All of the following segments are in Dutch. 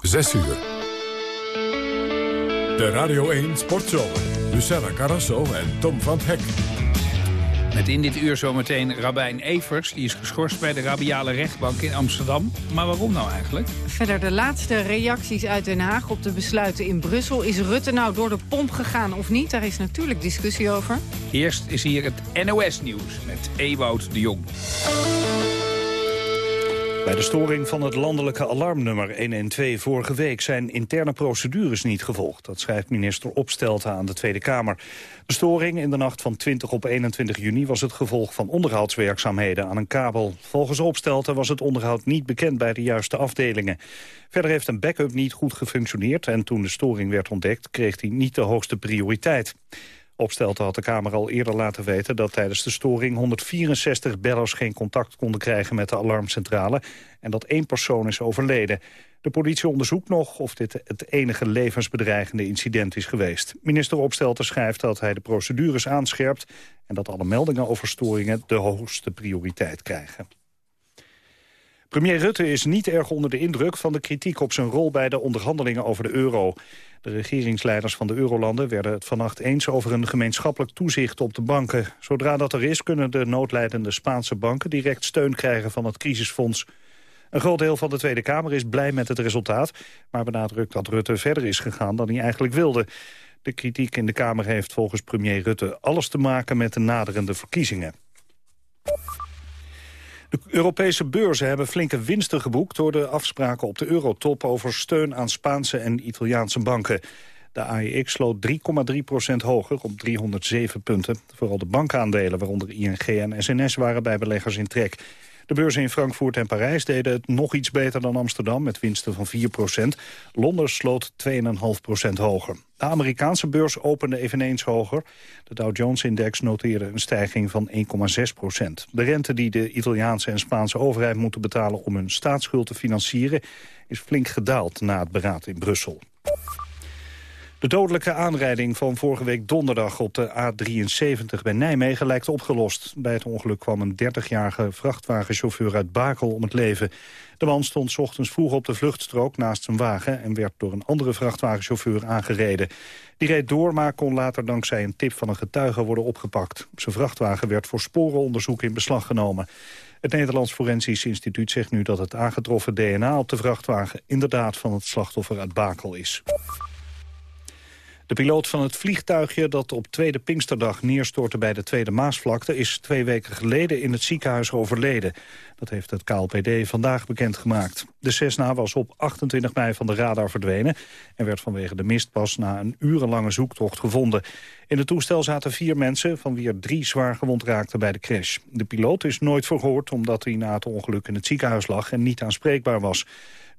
6 uur. De Radio 1 Sportzomer. Luciana Carrasso en Tom van Hek. Met in dit uur zometeen Rabijn Evers. Die is geschorst bij de Rabiale rechtbank in Amsterdam. Maar waarom nou eigenlijk? Verder de laatste reacties uit Den Haag op de besluiten in Brussel. Is Rutte nou door de pomp gegaan of niet? Daar is natuurlijk discussie over. Eerst is hier het NOS-nieuws met Ewout de Jong. Bij de storing van het landelijke alarmnummer 112 vorige week zijn interne procedures niet gevolgd. Dat schrijft minister Opstelten aan de Tweede Kamer. De storing in de nacht van 20 op 21 juni was het gevolg van onderhoudswerkzaamheden aan een kabel. Volgens Opstelten was het onderhoud niet bekend bij de juiste afdelingen. Verder heeft een backup niet goed gefunctioneerd en toen de storing werd ontdekt kreeg hij niet de hoogste prioriteit. Opstelten had de Kamer al eerder laten weten dat tijdens de storing 164 bellers geen contact konden krijgen met de alarmcentrale en dat één persoon is overleden. De politie onderzoekt nog of dit het enige levensbedreigende incident is geweest. Minister Opstelten schrijft dat hij de procedures aanscherpt en dat alle meldingen over storingen de hoogste prioriteit krijgen. Premier Rutte is niet erg onder de indruk van de kritiek op zijn rol bij de onderhandelingen over de euro. De regeringsleiders van de eurolanden werden het vannacht eens over een gemeenschappelijk toezicht op de banken. Zodra dat er is kunnen de noodlijdende Spaanse banken direct steun krijgen van het crisisfonds. Een groot deel van de Tweede Kamer is blij met het resultaat, maar benadrukt dat Rutte verder is gegaan dan hij eigenlijk wilde. De kritiek in de Kamer heeft volgens premier Rutte alles te maken met de naderende verkiezingen. De Europese beurzen hebben flinke winsten geboekt... door de afspraken op de eurotop over steun aan Spaanse en Italiaanse banken. De AEX sloot 3,3% hoger op 307 punten. Vooral de bankaandelen, waaronder ING en SNS, waren bij beleggers in trek. De beurzen in Frankfurt en Parijs deden het nog iets beter dan Amsterdam... met winsten van 4% Londen sloot 2,5% hoger. De Amerikaanse beurs opende eveneens hoger. De Dow Jones-index noteerde een stijging van 1,6% De rente die de Italiaanse en Spaanse overheid moeten betalen... om hun staatsschuld te financieren, is flink gedaald na het beraad in Brussel. De dodelijke aanrijding van vorige week donderdag op de A73 bij Nijmegen lijkt opgelost. Bij het ongeluk kwam een 30-jarige vrachtwagenchauffeur uit Bakel om het leven. De man stond ochtends vroeg op de vluchtstrook naast zijn wagen... en werd door een andere vrachtwagenchauffeur aangereden. Die reed door, maar kon later dankzij een tip van een getuige worden opgepakt. Zijn vrachtwagen werd voor sporenonderzoek in beslag genomen. Het Nederlands Forensisch Instituut zegt nu dat het aangetroffen DNA op de vrachtwagen... inderdaad van het slachtoffer uit Bakel is. De piloot van het vliegtuigje dat op tweede Pinksterdag neerstortte bij de Tweede Maasvlakte is twee weken geleden in het ziekenhuis overleden. Dat heeft het KLPD vandaag bekendgemaakt. De Cessna was op 28 mei van de radar verdwenen en werd vanwege de mist pas na een urenlange zoektocht gevonden. In het toestel zaten vier mensen, van wie er drie zwaar gewond raakten bij de crash. De piloot is nooit verhoord omdat hij na het ongeluk in het ziekenhuis lag en niet aanspreekbaar was.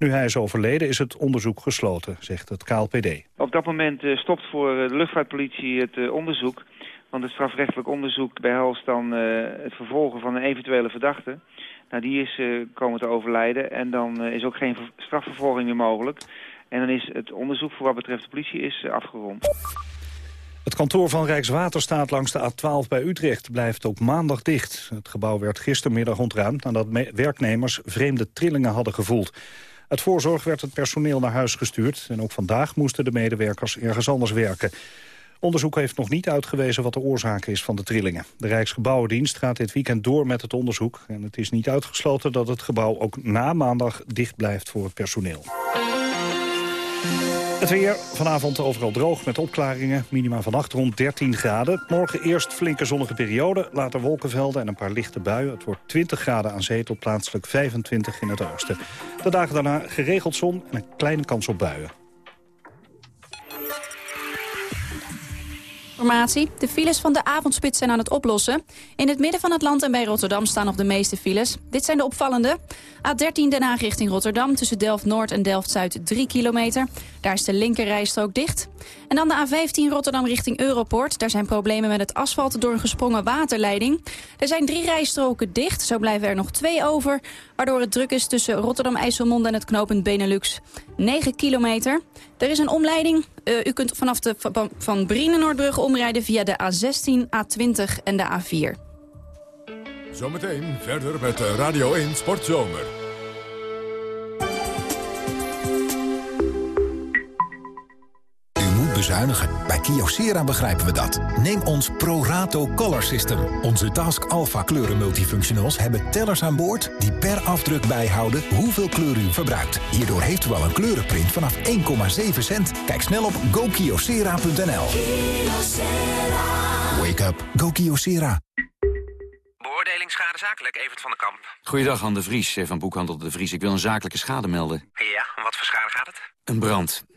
Nu hij is overleden is het onderzoek gesloten, zegt het KLPD. Op dat moment eh, stopt voor eh, de luchtvaartpolitie het eh, onderzoek. Want het strafrechtelijk onderzoek behelst dan het vervolgen van een eventuele verdachte. Nou, die is komen te overlijden en dan is ook geen strafvervolging meer mogelijk. En dan is het onderzoek voor wat betreft de politie is afgerond. Het kantoor van Rijkswaterstaat langs de A12 bij Utrecht blijft ook maandag dicht. Het gebouw werd gistermiddag ontruimd nadat werknemers vreemde trillingen hadden gevoeld. Uit voorzorg werd het personeel naar huis gestuurd... en ook vandaag moesten de medewerkers ergens anders werken. Onderzoek heeft nog niet uitgewezen wat de oorzaak is van de trillingen. De Rijksgebouwendienst gaat dit weekend door met het onderzoek... en het is niet uitgesloten dat het gebouw ook na maandag dicht blijft voor het personeel. Het weer vanavond overal droog met opklaringen. Minima vannacht rond 13 graden. Morgen eerst flinke zonnige periode, later wolkenvelden en een paar lichte buien. Het wordt 20 graden aan zee tot plaatselijk 25 in het oosten. De dagen daarna geregeld zon en een kleine kans op buien. De files van de avondspits zijn aan het oplossen. In het midden van het land en bij Rotterdam staan nog de meeste files. Dit zijn de opvallende. A13 Den Haag richting Rotterdam tussen Delft-Noord en Delft-Zuid 3 kilometer. Daar is de linkerrijstrook dicht. En dan de A15 Rotterdam richting Europoort. Daar zijn problemen met het asfalt door een gesprongen waterleiding. Er zijn drie rijstroken dicht, zo blijven er nog twee over... waardoor het druk is tussen Rotterdam-IJsselmond en het knooppunt Benelux. 9 kilometer. Er is een omleiding. Uh, u kunt vanaf de Van Brienen-Noordbrug omrijden via de A16, A20 en de A4. Zometeen verder met Radio 1 Sportzomer. Bezuinigen. Bij Kyocera begrijpen we dat. Neem ons ProRato Color System. Onze Task Alpha kleuren multifunctionals hebben tellers aan boord... die per afdruk bijhouden hoeveel kleur u verbruikt. Hierdoor heeft u al een kleurenprint vanaf 1,7 cent. Kijk snel op gokyocera.nl. Wake up. Go Kyocera. Beoordeling schade zakelijk, Evert van den Kamp. Goeiedag, Han de Vries van Boekhandel de Vries. Ik wil een zakelijke schade melden. Ja, om wat voor schade gaat het? Een brand.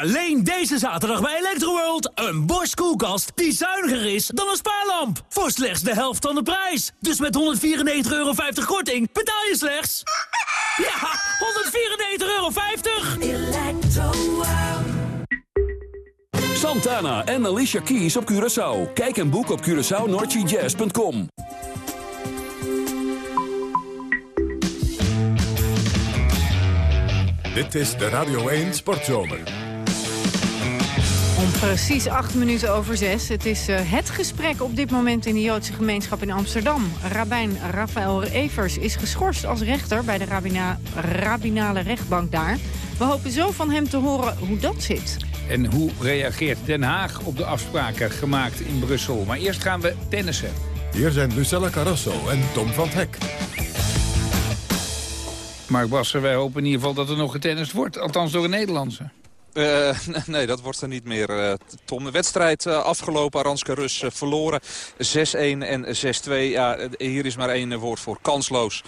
Alleen deze zaterdag bij Electroworld. Een Bosch koelkast die zuiniger is dan een spaarlamp. Voor slechts de helft van de prijs. Dus met 194,50 euro korting betaal je slechts... Ja, 194,50 euro. Santana en Alicia Keys op Curaçao. Kijk en boek op CuraçaoNoordseaJazz.com Dit is de Radio 1 Sportzomer. Om precies acht minuten over zes. Het is uh, het gesprek op dit moment in de Joodse gemeenschap in Amsterdam. Rabijn Rafael Evers is geschorst als rechter bij de rabbina rabbinale rechtbank daar. We hopen zo van hem te horen hoe dat zit. En hoe reageert Den Haag op de afspraken gemaakt in Brussel? Maar eerst gaan we tennissen. Hier zijn Lucella Carrasso en Tom van Hek. Mark Basser, wij hopen in ieder geval dat er nog getennist wordt. Althans door een Nederlandse. Uh, nee, dat wordt er niet meer, uh, Tom. De wedstrijd uh, afgelopen, Aranska Rus verloren. 6-1 en 6-2. Ja, hier is maar één woord voor. Kansloos.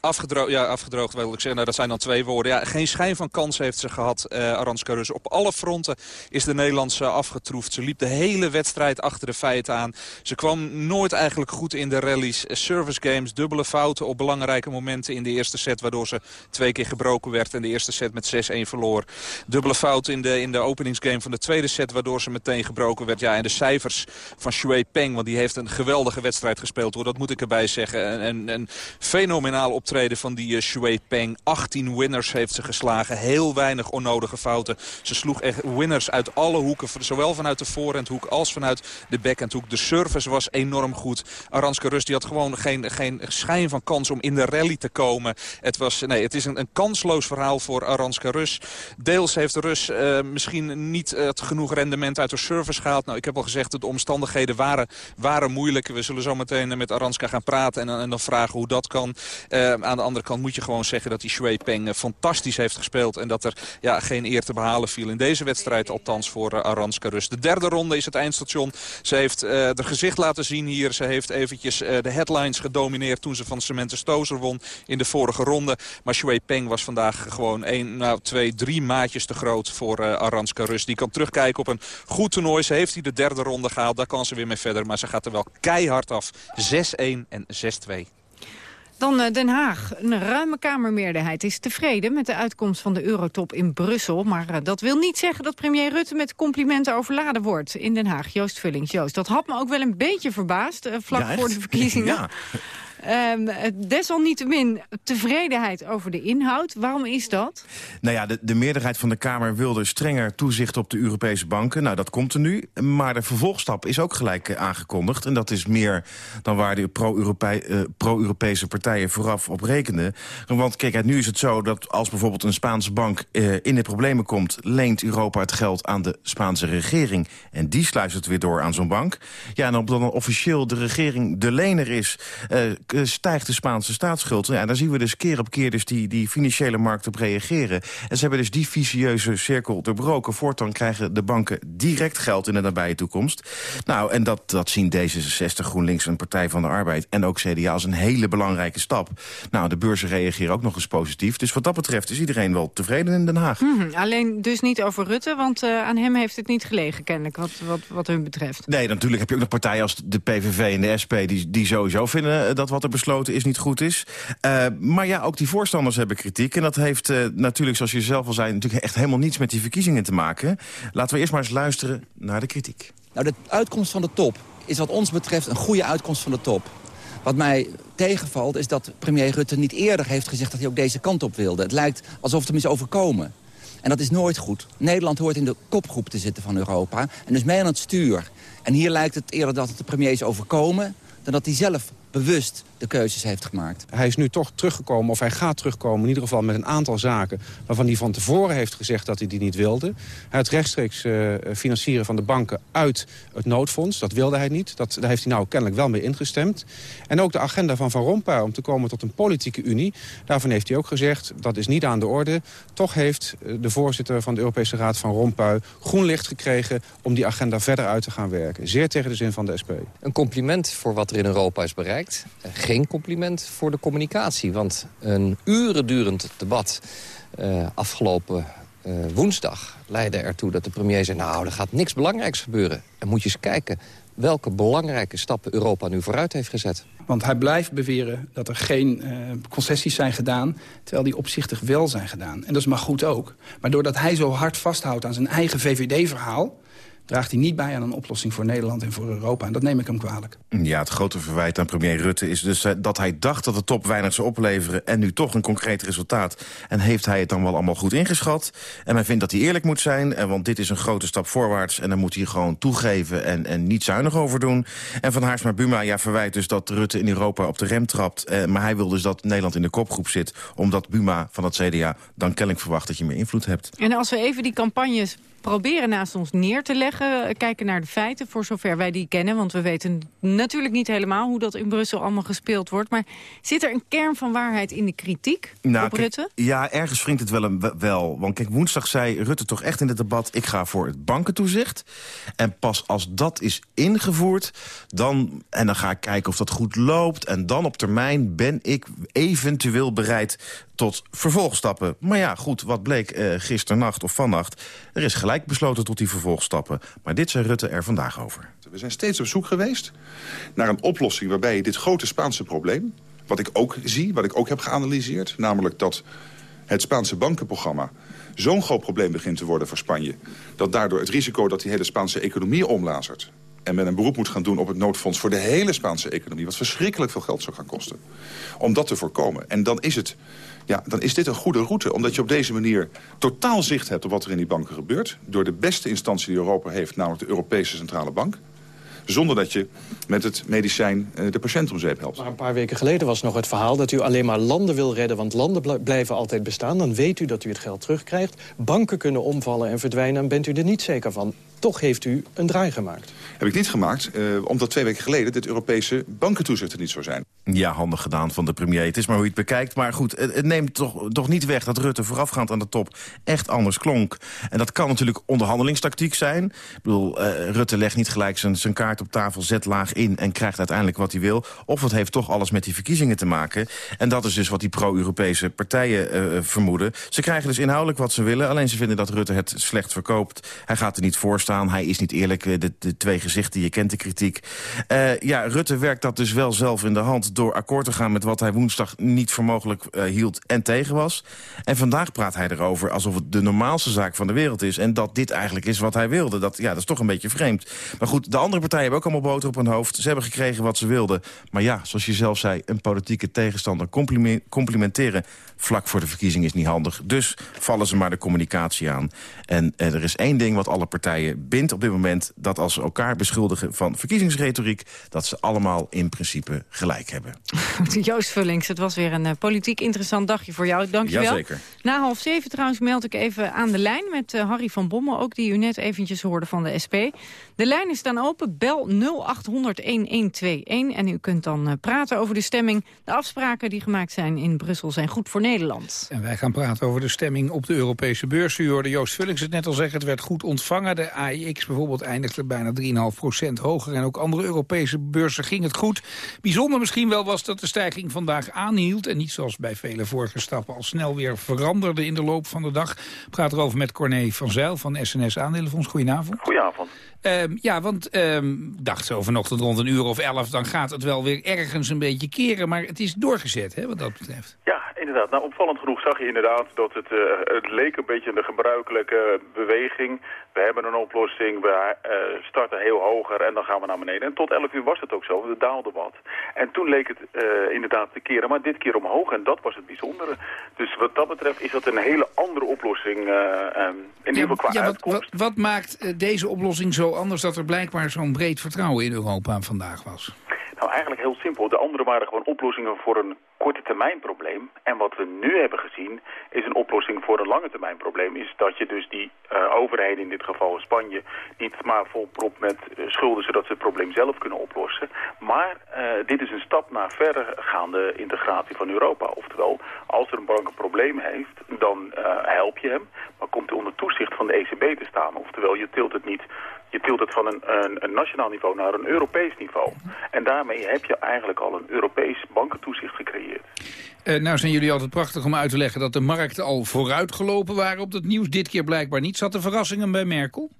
afgedroogd, ja, afgedroogd wil ik zeggen. Nou, dat zijn dan twee woorden. Ja, geen schijn van kans heeft ze gehad, Aranska Rus. Op alle fronten is de Nederlandse afgetroefd. Ze liep de hele wedstrijd achter de feiten aan. Ze kwam nooit eigenlijk goed in de rallies. Service games, dubbele fouten op belangrijke momenten in de eerste set... waardoor ze twee keer gebroken werd en de eerste set met 6-1 verloor. Dubbele fout in de, in de openingsgame van de tweede set... waardoor ze meteen gebroken werd. Ja, en de cijfers van Shui Peng, want die heeft een geweldige wedstrijd gespeeld. Hoor, dat moet ik erbij zeggen. Een, een fenomenaal optreden van die uh, Shui Peng. 18 winners heeft ze geslagen. Heel weinig onnodige fouten. Ze sloeg echt winners uit alle hoeken. Zowel vanuit de voorhandhoek als vanuit de backhandhoek. De service was enorm goed. Aranska Rus die had gewoon geen, geen schijn van kans om in de rally te komen. Het, was, nee, het is een, een kansloos verhaal voor Aranska Rus. Deels heeft Rus uh, misschien niet het genoeg rendement uit de service gehaald. Nou, ik heb al gezegd dat de omstandigheden waren, waren moeilijk. We zullen zo meteen met Aranska gaan praten en, en dan vragen hoe dat kan. Uh, aan de andere kant moet je gewoon zeggen dat die Shui Peng fantastisch heeft gespeeld. En dat er ja, geen eer te behalen viel in deze wedstrijd. Althans voor Aranska Rus. De derde ronde is het eindstation. Ze heeft uh, de gezicht laten zien hier. Ze heeft eventjes de headlines gedomineerd toen ze van Cementen Stozer won in de vorige ronde. Maar Shui Peng was vandaag gewoon 1, nou, 2, 3 maatjes te groot groot voor uh, Aranska Rus. Die kan terugkijken op een goed toernooi. Ze heeft hij de derde ronde gehaald. Daar kan ze weer mee verder. Maar ze gaat er wel keihard af. 6-1 en 6-2. Dan eh, Den Haag. Een ruime Kamermeerderheid is tevreden met de uitkomst van de Eurotop in Brussel. Maar eh, dat wil niet zeggen dat premier Rutte met complimenten overladen wordt in Den Haag. Joost Vullings. Joost, dat had me ook wel een beetje verbaasd vlak voor de verkiezingen. Ja. Um, desalniettemin tevredenheid over de inhoud. Waarom is dat? Nou ja, de, de, meerderheid van de Kamer wilde strenger toezicht op de Europese banken. Nou, dat komt er nu. Maar de vervolgstap is ook gelijk uh, aangekondigd. En dat is meer dan waar de pro-Europese uh, partijen vooraf op rekenden. Want kijk, nu is het zo dat als bijvoorbeeld een Spaanse bank uh, in de problemen komt... leent Europa het geld aan de Spaanse regering. En die sluit het weer door aan zo'n bank. Ja, en op dan officieel de regering de lener is eh, stijgt de Spaanse staatsschuld. Ja, daar zien we dus keer op keer dus die, die financiële markt op reageren. En ze hebben dus die vicieuze cirkel doorbroken. Voortaan krijgen de banken direct geld in de nabije toekomst. Nou, en dat, dat zien D66, GroenLinks en Partij van de Arbeid... en ook CDA als een hele belangrijke stap. Nou, de beurzen reageren ook nog eens positief. Dus wat dat betreft is iedereen wel tevreden in Den Haag. Mm Alleen dus niet over Rutte, want uh, aan hem heeft het niet gelegen kennelijk... wat, wat, wat hun betreft. Nee, natuurlijk heb je ook nog partijen als de PVV en de SP... die, die sowieso vinden dat wat er besloten is niet goed is. Uh, maar ja, ook die voorstanders hebben kritiek. En dat heeft uh, natuurlijk, zoals je zelf al zei... natuurlijk echt helemaal niets met die verkiezingen te maken. Laten we eerst maar eens luisteren naar de kritiek. Nou, de uitkomst van de top is wat ons betreft een goede uitkomst van de top. Wat mij tegenvalt is dat premier Rutte niet eerder heeft gezegd... dat hij ook deze kant op wilde. Het lijkt alsof het hem is overkomen. En dat is nooit goed. Nederland hoort in de kopgroep te zitten van Europa. En dus mee aan het stuur. En hier lijkt het eerder dat het de premier is overkomen... dan dat hij zelf bewust de keuzes heeft gemaakt. Hij is nu toch teruggekomen, of hij gaat terugkomen... in ieder geval met een aantal zaken waarvan hij van tevoren heeft gezegd... dat hij die niet wilde. Het rechtstreeks uh, financieren van de banken uit het noodfonds, dat wilde hij niet. Dat, daar heeft hij nou kennelijk wel mee ingestemd. En ook de agenda van Van Rompuy om te komen tot een politieke unie... daarvan heeft hij ook gezegd, dat is niet aan de orde. Toch heeft eh, de voorzitter van de Europese Raad Van Rompuy groen licht gekregen... om die agenda verder uit te gaan werken. Zeer tegen de zin van de SP. Een compliment voor wat er in Europa is bereikt geen compliment voor de communicatie. Want een urendurend debat uh, afgelopen uh, woensdag leidde ertoe dat de premier zei... nou, er gaat niks belangrijks gebeuren. En moet je eens kijken welke belangrijke stappen Europa nu vooruit heeft gezet. Want hij blijft beweren dat er geen uh, concessies zijn gedaan... terwijl die opzichtig wel zijn gedaan. En dat is maar goed ook. Maar doordat hij zo hard vasthoudt aan zijn eigen VVD-verhaal draagt hij niet bij aan een oplossing voor Nederland en voor Europa. En dat neem ik hem kwalijk. Ja, het grote verwijt aan premier Rutte is dus eh, dat hij dacht dat de top weinig zou opleveren... en nu toch een concreet resultaat. En heeft hij het dan wel allemaal goed ingeschat? En men vindt dat hij eerlijk moet zijn, eh, want dit is een grote stap voorwaarts... en dan moet hij gewoon toegeven en, en niet zuinig over doen. En Van Haarsma Buma ja, verwijt dus dat Rutte in Europa op de rem trapt... Eh, maar hij wil dus dat Nederland in de kopgroep zit... omdat Buma van het CDA dan kennelijk verwacht dat je meer invloed hebt. En als we even die campagnes proberen naast ons neer te leggen. Kijken naar de feiten, voor zover wij die kennen. Want we weten natuurlijk niet helemaal hoe dat in Brussel allemaal gespeeld wordt. Maar zit er een kern van waarheid in de kritiek nou, op Rutte? ja, ergens wringt het wel, een, wel. Want kijk, woensdag zei Rutte toch echt in het debat... ik ga voor het bankentoezicht. En pas als dat is ingevoerd, dan, en dan ga ik kijken of dat goed loopt... en dan op termijn ben ik eventueel bereid tot vervolgstappen. Maar ja, goed, wat bleek gisternacht of vannacht... er is gelijk besloten tot die vervolgstappen. Maar dit zei Rutte er vandaag over. We zijn steeds op zoek geweest naar een oplossing... waarbij dit grote Spaanse probleem, wat ik ook zie, wat ik ook heb geanalyseerd... namelijk dat het Spaanse bankenprogramma zo'n groot probleem begint te worden voor Spanje... dat daardoor het risico dat die hele Spaanse economie omlazert... en men een beroep moet gaan doen op het noodfonds voor de hele Spaanse economie... wat verschrikkelijk veel geld zou gaan kosten, om dat te voorkomen. En dan is het ja, dan is dit een goede route. Omdat je op deze manier totaal zicht hebt op wat er in die banken gebeurt. Door de beste instantie die Europa heeft, namelijk de Europese Centrale Bank. Zonder dat je met het medicijn eh, de patiënt om zeep helpt. Maar een paar weken geleden was nog het verhaal dat u alleen maar landen wil redden... want landen blijven altijd bestaan. Dan weet u dat u het geld terugkrijgt. Banken kunnen omvallen en verdwijnen en bent u er niet zeker van. Toch heeft u een draai gemaakt. Heb ik niet gemaakt, eh, omdat twee weken geleden... dit Europese bankentoezicht er niet zou zijn. Ja, handig gedaan van de premier. Het is maar hoe je het bekijkt. Maar goed, het, neemt toch, toch niet weg dat Rutte voorafgaand aan de top echt anders klonk. En dat kan natuurlijk onderhandelingstactiek zijn. Ik bedoel, uh, Rutte legt niet gelijk zijn, zijn kaart op tafel, zet laag in... en krijgt uiteindelijk wat hij wil. Of het heeft toch alles met die verkiezingen te maken. En dat is dus wat die pro-Europese partijen uh, vermoeden. Ze krijgen dus inhoudelijk wat ze willen. Alleen ze vinden dat Rutte het slecht verkoopt. Hij gaat er niet voor Hij is niet eerlijk. De, de twee gezichten, je kent de kritiek. Uh, ja, Rutte werkt dat dus wel zelf in de hand... door akkoord te gaan met wat hij woensdag niet voor mogelijk uh, hield en tegen was. En vandaag praat hij erover alsof het de normaalste zaak van de wereld is... en dat dit eigenlijk is wat hij wilde. Dat, ja, dat is toch een beetje vreemd. Maar goed, de andere partijen hebben ook allemaal boter op hun hoofd. Ze hebben gekregen wat ze wilden. Maar ja, zoals je zelf zei, een politieke tegenstander complimenteren... vlak voor de verkiezing is niet handig. Dus vallen ze maar de communicatie aan. En eh, er is één ding wat alle partijen bindt op dit moment... dat als ze elkaar beschuldigen van verkiezingsretoriek... dat ze allemaal in principe gelijk hebben. Joost Vullings, het was weer een uh, politiek interessant dagje voor jou. Dank je wel. Jazeker. Na half zeven trouwens meld ik even aan de lijn met uh, Harry van Bommel... ook die u net eventjes hoorde van de SP. De lijn is dan open. Bel 0800-1121 en u kunt dan uh, praten over de stemming. De afspraken die gemaakt zijn in Brussel zijn goed voor Nederland. En wij gaan praten over de stemming op de Europese beurs. U hoorde Joost Vullings het net al zeggen, het werd goed ontvangen. De AIX bijvoorbeeld eindigde bijna 3,5% hoger. En ook andere Europese beurzen ging het goed. Bijzonder misschien wel was dat de stijging vandaag aanhield... en niet zoals bij vele vorige stappen al snel weer veranderde in de loop van de dag. Ik praat erover met Corné van Zijl van SNS Aandelenfonds. Goedenavond. Goedenavond. Um, ja, want um, dacht zo vanochtend rond een uur of elf... dan gaat het wel weer ergens een beetje keren. Maar het is doorgezet, hè, wat dat betreft. Ja, inderdaad. Nou, opvallend genoeg zag je inderdaad dat het, uh, het leek een beetje de gebruikelijke beweging. We hebben een oplossing, we uh, starten heel hoger en dan gaan we naar beneden. En tot 11 uur was het ook zo, het daalde wat. En toen leek het uh, inderdaad te keren, maar dit keer omhoog en dat was het bijzondere. Dus wat dat betreft is dat een hele andere oplossing um, in ieder geval qua ja, wat. Wat, wat maakt deze oplossing zo anders dat er blijkbaar zo'n breed vertrouwen in Europa vandaag was? Nou, eigenlijk heel simpel. De andere waren gewoon oplossingen voor een korte termijn probleem. En wat we nu hebben gezien is een oplossing voor een lange termijn probleem. Is dat je dus die uh, overheden, in dit geval Spanje, niet maar volpropt met uh, schulden zodat ze het probleem zelf kunnen oplossen. Maar uh, dit is een stap naar verdergaande integratie van Europa. Oftewel, als er een bank een probleem heeft, dan help je hem. Maar komt hij onder toezicht van de ECB te staan. Oftewel, je tilt het niet je tilt het van een, een, een, nationaal niveau naar een Europees niveau. En daarmee heb je eigenlijk al een Europees bankentoezicht gecreëerd. Uh, nou zijn jullie altijd prachtig om uit te leggen dat de markten al vooruitgelopen waren op dat nieuws. Dit keer blijkbaar niet. Zat er verrassingen bij Merkel?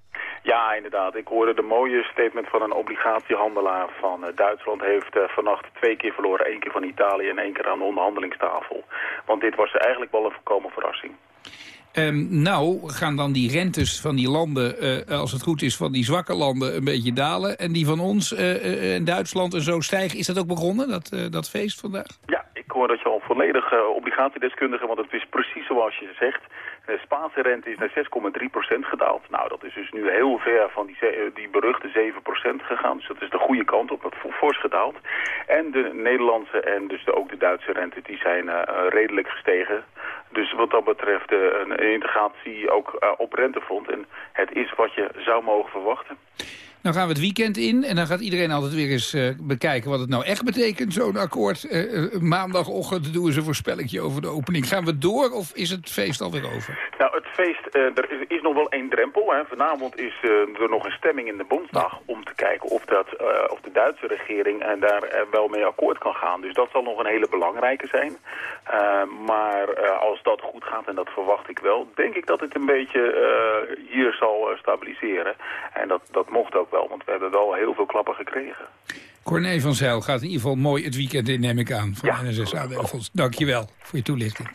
Ja, inderdaad. Ik hoorde de mooie statement van een obligatiehandelaar van uh, Duitsland. Heeft uh, vannacht twee keer verloren. één keer van Italië en één keer aan de onderhandelingstafel. Want dit was eigenlijk wel een voorkomen verrassing. Um, nou gaan dan die rentes van die landen, uh, als het goed is, van die zwakke landen een beetje dalen. En die van ons uh, in Duitsland en zo stijgen. Is dat ook begonnen, dat, dat feest vandaag? Ja, ik hoor dat je al volledig obligatiedeskundige, want het is precies zoals je zegt. De Spaanse rente is naar 6,3% gedaald. Nou, dat is dus nu heel ver van die, die beruchte 7% gegaan. Dus dat is de goede kant op, dat fors gedaald. En de Nederlandse en dus de, ook de Duitse rente, die zijn uh, redelijk gestegen. Dus wat dat betreft een integratie ook op rentefront. En het is wat je zou mogen verwachten. Dan gaan we het weekend in en dan gaat iedereen altijd weer eens uh, bekijken wat het nou echt betekent, zo'n akkoord. Uh, uh, maandagochtend doen we ze een voorspellingje over de opening. Gaan we door of is het feest alweer over? Nou, het feest, er is, is, nog wel één drempel. Hè. Vanavond is er nog een stemming in de Bondsdag ja. om te kijken of, dat, of de Duitse regering daar wel mee akkoord kan gaan. Dus dat zal nog een hele belangrijke zijn. maar als dat goed gaat, en dat verwacht ik wel, denk ik dat het een beetje hier zal stabiliseren. En dat, dat mocht ook wel, want we hebben wel heel veel klappen gekregen. Corné van Zijl gaat in ieder geval mooi het weekend in, neem ik aan. Van ja, NSS Aandelenfonds. Dank je wel voor je toelichting.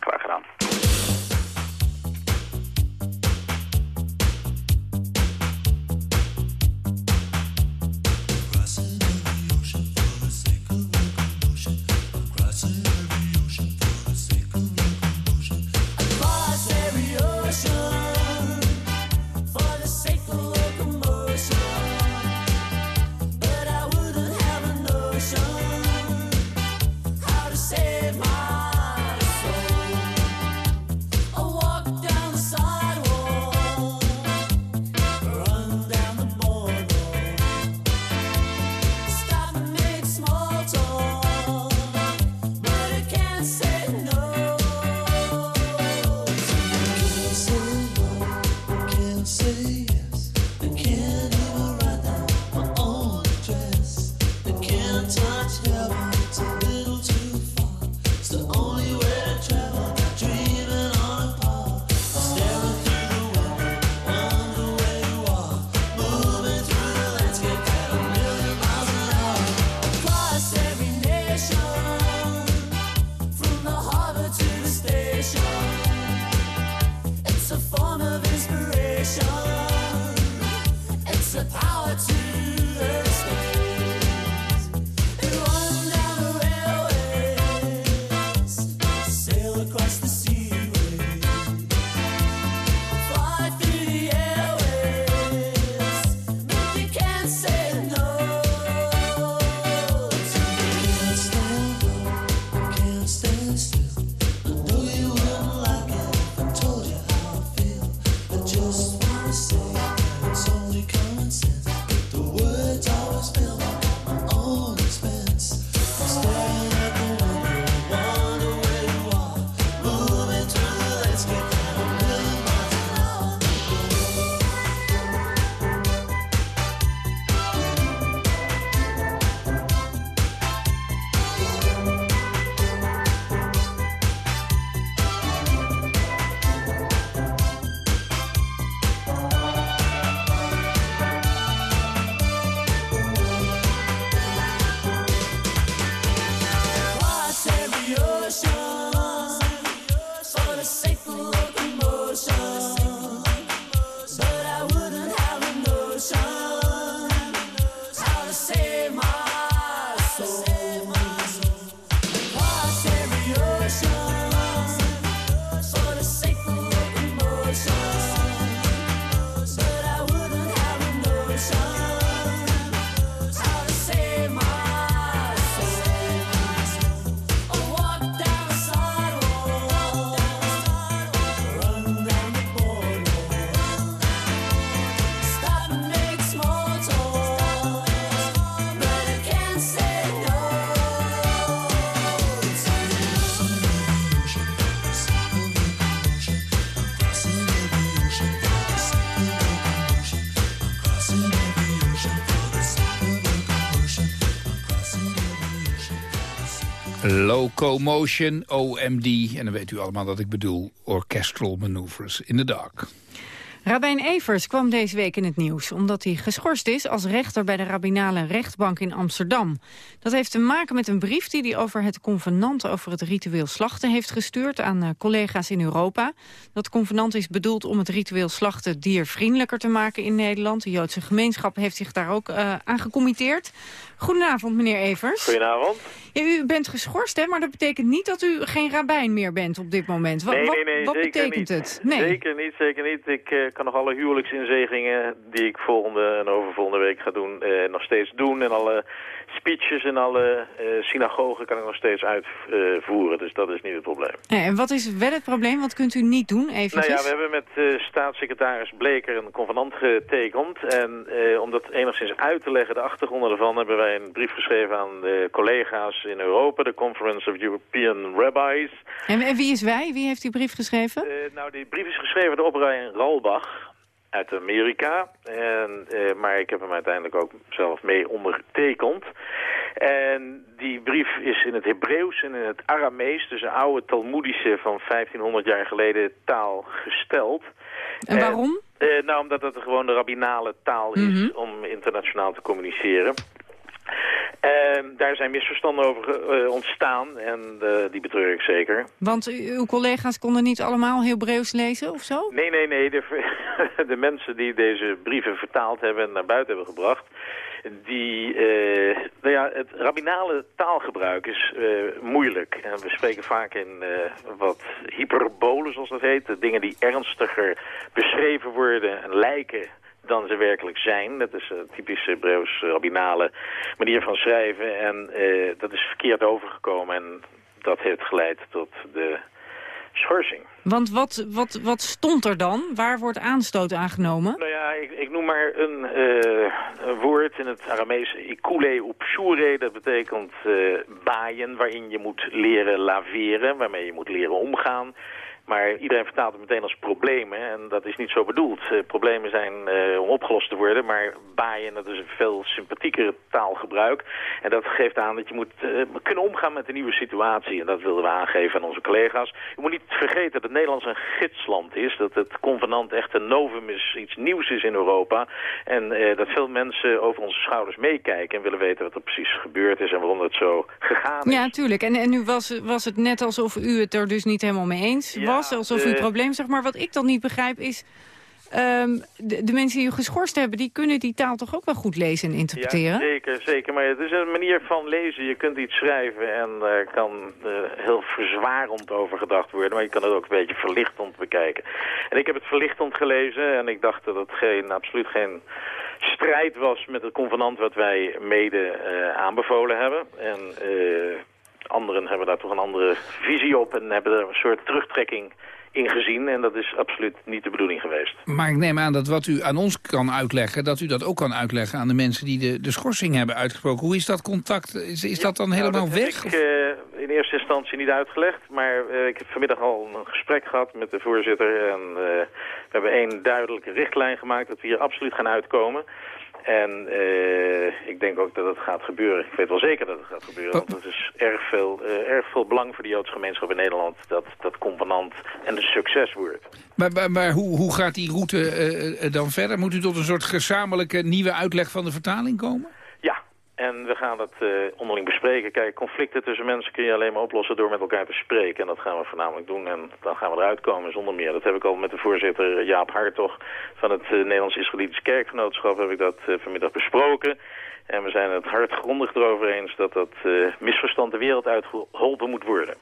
Locomotion, OMD. En dan weet u allemaal dat ik bedoel Orchestral Maneuvers in the Dark. Rabijn Evers kwam deze week in het nieuws... omdat hij geschorst is als rechter bij de rabbinale rechtbank in Amsterdam. Dat heeft te maken met een brief die hij over het convenant... over het ritueel slachten heeft gestuurd aan eh, collega's in Europa. Dat convenant is bedoeld om het ritueel slachten diervriendelijker te maken in Nederland. De Joodse gemeenschap heeft zich daar ook uh, aan gecommitteerd. Goedenavond, meneer Evers. Goedenavond. Ja, u bent geschorst, hè, maar dat betekent niet dat u geen rabbijn meer bent op dit moment. Wat, nee, nee, nee, wat betekent niet. het? Nee. Zeker niet, zeker niet. Ik uh, nog alle huwelijksinzegingen die ik volgende en overvolgende week ga doen, uh, nog steeds doen. En alle speeches in alle uh, synagogen kan ik nog steeds uitvoeren. dus dat is niet het probleem. Ja, en wat is wel het probleem? Wat kunt u niet doen? Even nou ja, we hebben met uh, staatssecretaris Bleker een convenant getekend. En uh, om dat enigszins uit te leggen, de achtergronden ervan, hebben wij een brief geschreven aan de collega's in Europa, de Conference of European Rabbis. En, en wie is wij? Wie heeft die brief geschreven? nou, die brief is geschreven door Oberijn Ralbach uit Amerika. En, uh, maar ik heb hem uiteindelijk ook zelf mee ondertekend. En die brief is in het Hebreeuws en in het Aramees, dus een oude Talmoedische van 1500 jaar geleden taal gesteld. En waarom? En, uh, nou, omdat het gewoon de rabbinale taal is mm -hmm. om internationaal te communiceren. En daar zijn misverstanden over uh, ontstaan en uh, die betreur ik zeker. Want uw collega's konden niet allemaal Hebreeuws lezen of zo? Nee, nee, nee. De, de mensen die deze brieven vertaald hebben en naar buiten hebben gebracht... die, uh, nou ja, het rabbinale taalgebruik is moeilijk. En we spreken vaak in wat hyperbolen, zoals dat heet. Dingen die ernstiger beschreven worden en lijken dan ze werkelijk zijn. Dat is een typisch Hebreeuws rabbinale manier van schrijven. En dat is verkeerd overgekomen en dat heeft geleid tot de schorsing. Want wat, wat, wat stond er dan? Waar wordt aanstoot aangenomen? Nou ja, ik, ik noem maar een, uh, een, woord in het Aramees, ikule upshure. Dat betekent uh, baaien, waarin je moet leren laveren, waarmee je moet leren omgaan. Maar iedereen vertaalt het meteen als problemen en dat is niet zo bedoeld. Uh, problemen zijn uh, om opgelost te worden, maar baaien dat is een veel sympathiekere taalgebruik. En dat geeft aan dat je moet uh, kunnen omgaan met de nieuwe situatie. En dat wilden we aangeven aan onze collega's. Je moet niet vergeten dat Nederland een gidsland is. Dat het convenant echt een novum is, iets nieuws is in Europa. En dat veel mensen over onze schouders meekijken en willen weten wat er precies gebeurd is en waarom het zo gegaan is. Ja, tuurlijk. En, en nu was, was het net alsof u het er dus niet helemaal mee eens ja, was. Alsof u het probleem, zeg maar, wat ik dan niet begrijp is... Ehm, de, de, mensen die u geschorst hebben, die kunnen die taal toch ook wel goed lezen en interpreteren? Ja, zeker, zeker. Maar het is een manier van lezen. Je kunt iets schrijven en uh, kan uh, heel verzwarend over gedacht worden. Maar je kan het ook een beetje verlichtend bekijken. En ik heb het verlichtend gelezen en ik dacht dat het geen, absoluut geen strijd was met het convenant wat wij mede uh, aanbevolen hebben. En anderen hebben daar toch een andere visie op en hebben er een soort terugtrekking ingezien. En dat is absoluut niet de bedoeling geweest. Maar ik neem aan dat wat u aan ons kan uitleggen... dat u dat ook kan uitleggen aan de mensen die de, de schorsing hebben uitgesproken. Hoe is dat contact? Is, is dat dan nou, helemaal dat weg? Heb ik uh, in eerste instantie niet uitgelegd. Maar uh, ik heb vanmiddag al een gesprek gehad met de voorzitter. En uh, we hebben één duidelijke richtlijn gemaakt... dat we hier absoluut gaan uitkomen. En uh, ik denk ook dat het gaat gebeuren. Ik weet wel zeker dat het gaat gebeuren. Want het is erg veel, uh, erg veel belang voor de Joodse gemeenschap in Nederland... dat dat component en een succes wordt. Maar, maar, maar hoe, hoe gaat die route uh, dan verder? Moet u tot een soort gezamenlijke nieuwe uitleg van de vertaling komen? En we gaan dat uh, onderling bespreken. Kijk, conflicten tussen mensen kun je alleen maar oplossen door met elkaar te spreken. En dat gaan we voornamelijk doen. En dan gaan we eruit komen zonder meer. Dat heb ik al met de voorzitter Jaap Hartog van het uh, Nederlands Israëlitisch Kerkgenootschap heb ik dat uh, vanmiddag besproken. En we zijn het hardgrondig erover eens dat dat misverstand de wereld uitgeholpen moet worden.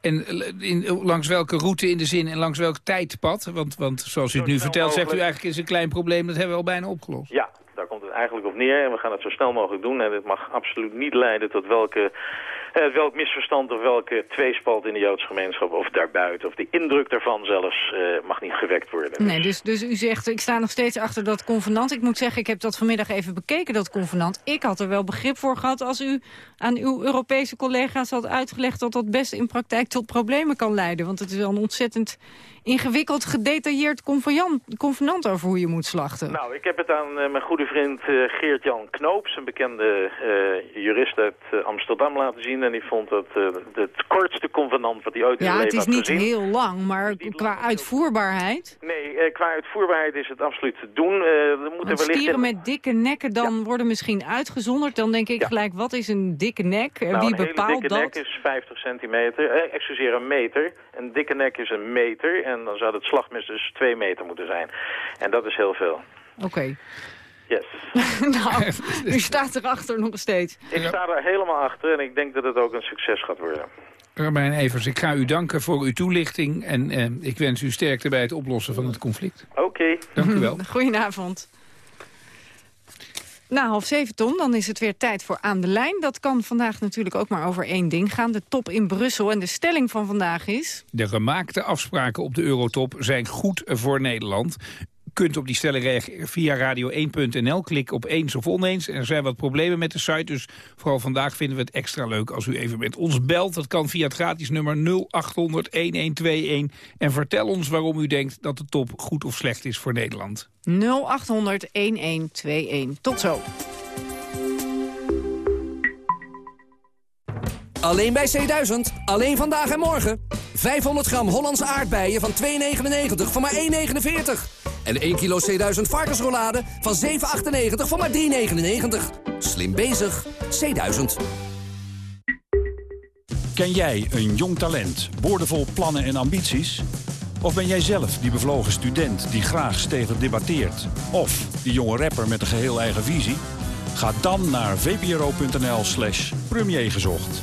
En in, langs welke route in de zin en langs welk tijdpad? Want, want zoals u het nu vertelt, zegt u eigenlijk is een klein probleem. Dat hebben we al bijna opgelost. Ja, daar komt het eigenlijk op neer. En we gaan het zo snel mogelijk doen. En het mag absoluut niet leiden tot welke, eh, welk misverstand of welke tweespalt in de Joodse gemeenschap of daarbuiten. Of de indruk daarvan zelfs eh, mag niet gewekt worden. Nee, dus, dus u zegt, ik sta nog steeds achter dat convenant. Ik moet zeggen, ik heb dat vanmiddag even bekeken, dat convenant. Ik had er wel begrip voor gehad als u aan uw Europese collega's had uitgelegd... dat dat best in praktijk tot problemen kan leiden. Want het is wel een ontzettend ingewikkeld, gedetailleerd convenant over hoe je moet slachten. Nou, ik heb het aan uh, mijn goede vriend uh, Geert-Jan Knoops, een bekende uh, jurist uit Amsterdam, laten zien. En die vond dat het kortste convenant wat hij ooit in zijn leven had gezien. Ja, het is niet heel lang, maar qua lang, uitvoerbaarheid... Nee, qua uitvoerbaarheid is het absoluut te doen. we moeten Want stieren in... met dikke nekken dan ja. worden misschien uitgezonderd. Dan denk ik ja. gelijk, wat is een dikke nek? Nou, Wie een bepaalt hele dikke dat? nek is 50 centimeter. Eh, excuseer, een meter. Een dikke nek is een meter. En dan zou het slagmes dus 2 meter moeten zijn. En dat is heel veel. Oké. Okay. Yes. nou, u staat erachter nog steeds. Ik sta er helemaal achter en ik denk dat het ook een succes gaat worden. Rabijn Evers, ik ga u danken voor uw toelichting... en eh, ik wens u sterkte bij het oplossen van het conflict. Oké. Okay. Dank u wel. Goedenavond. Na half zeven, Tom, dan is het weer tijd voor Aan de Lijn. Dat kan vandaag natuurlijk ook maar over één ding gaan. De top in Brussel. En de stelling van vandaag is... De gemaakte afspraken op de Eurotop zijn goed voor Nederland kunt op die stelling reageren via radio1.nl. Klik op eens of oneens. Er zijn wat problemen met de site, dus vooral vandaag vinden we het extra leuk als u even met ons belt. Dat kan via het gratis nummer 0800-1121. En vertel ons waarom u denkt dat de top goed of slecht is voor Nederland. 0800-1121. Tot zo. Alleen bij C1000. Alleen vandaag en morgen. 500 gram Hollandse aardbeien van 2,99 voor maar 1,49. En 1 kilo C1000 varkensrollade van 7,98 voor maar 3,99. Slim bezig. C1000. Ken jij een jong talent, boordevol plannen en ambities? Of ben jij zelf die bevlogen student die graag stevig debatteert? Of die jonge rapper met een geheel eigen visie? Ga dan naar vpro.nl slash premier gezocht.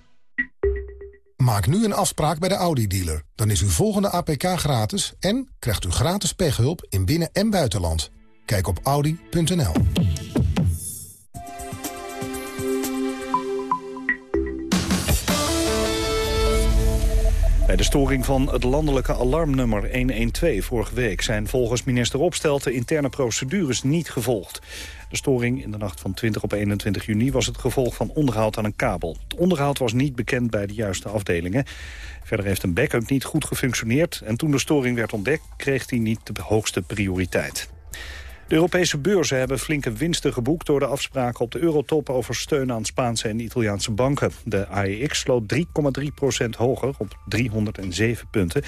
Maak nu een afspraak bij de Audi-dealer. Dan is uw volgende APK gratis en krijgt u gratis pechhulp in binnen- en buitenland. Kijk op audi.nl. Bij de storing van het landelijke alarmnummer 112 vorige week... zijn volgens minister Opstelten interne procedures niet gevolgd. De storing in de nacht van 20 op 21 juni was het gevolg van onderhoud aan een kabel. Het onderhoud was niet bekend bij de juiste afdelingen. Verder heeft een backup niet goed gefunctioneerd... en toen de storing werd ontdekt kreeg hij niet de hoogste prioriteit. De Europese beurzen hebben flinke winsten geboekt... door de afspraken op de eurotop over steun aan Spaanse en Italiaanse banken. De AEX sloot 3,3% hoger op 307 punten.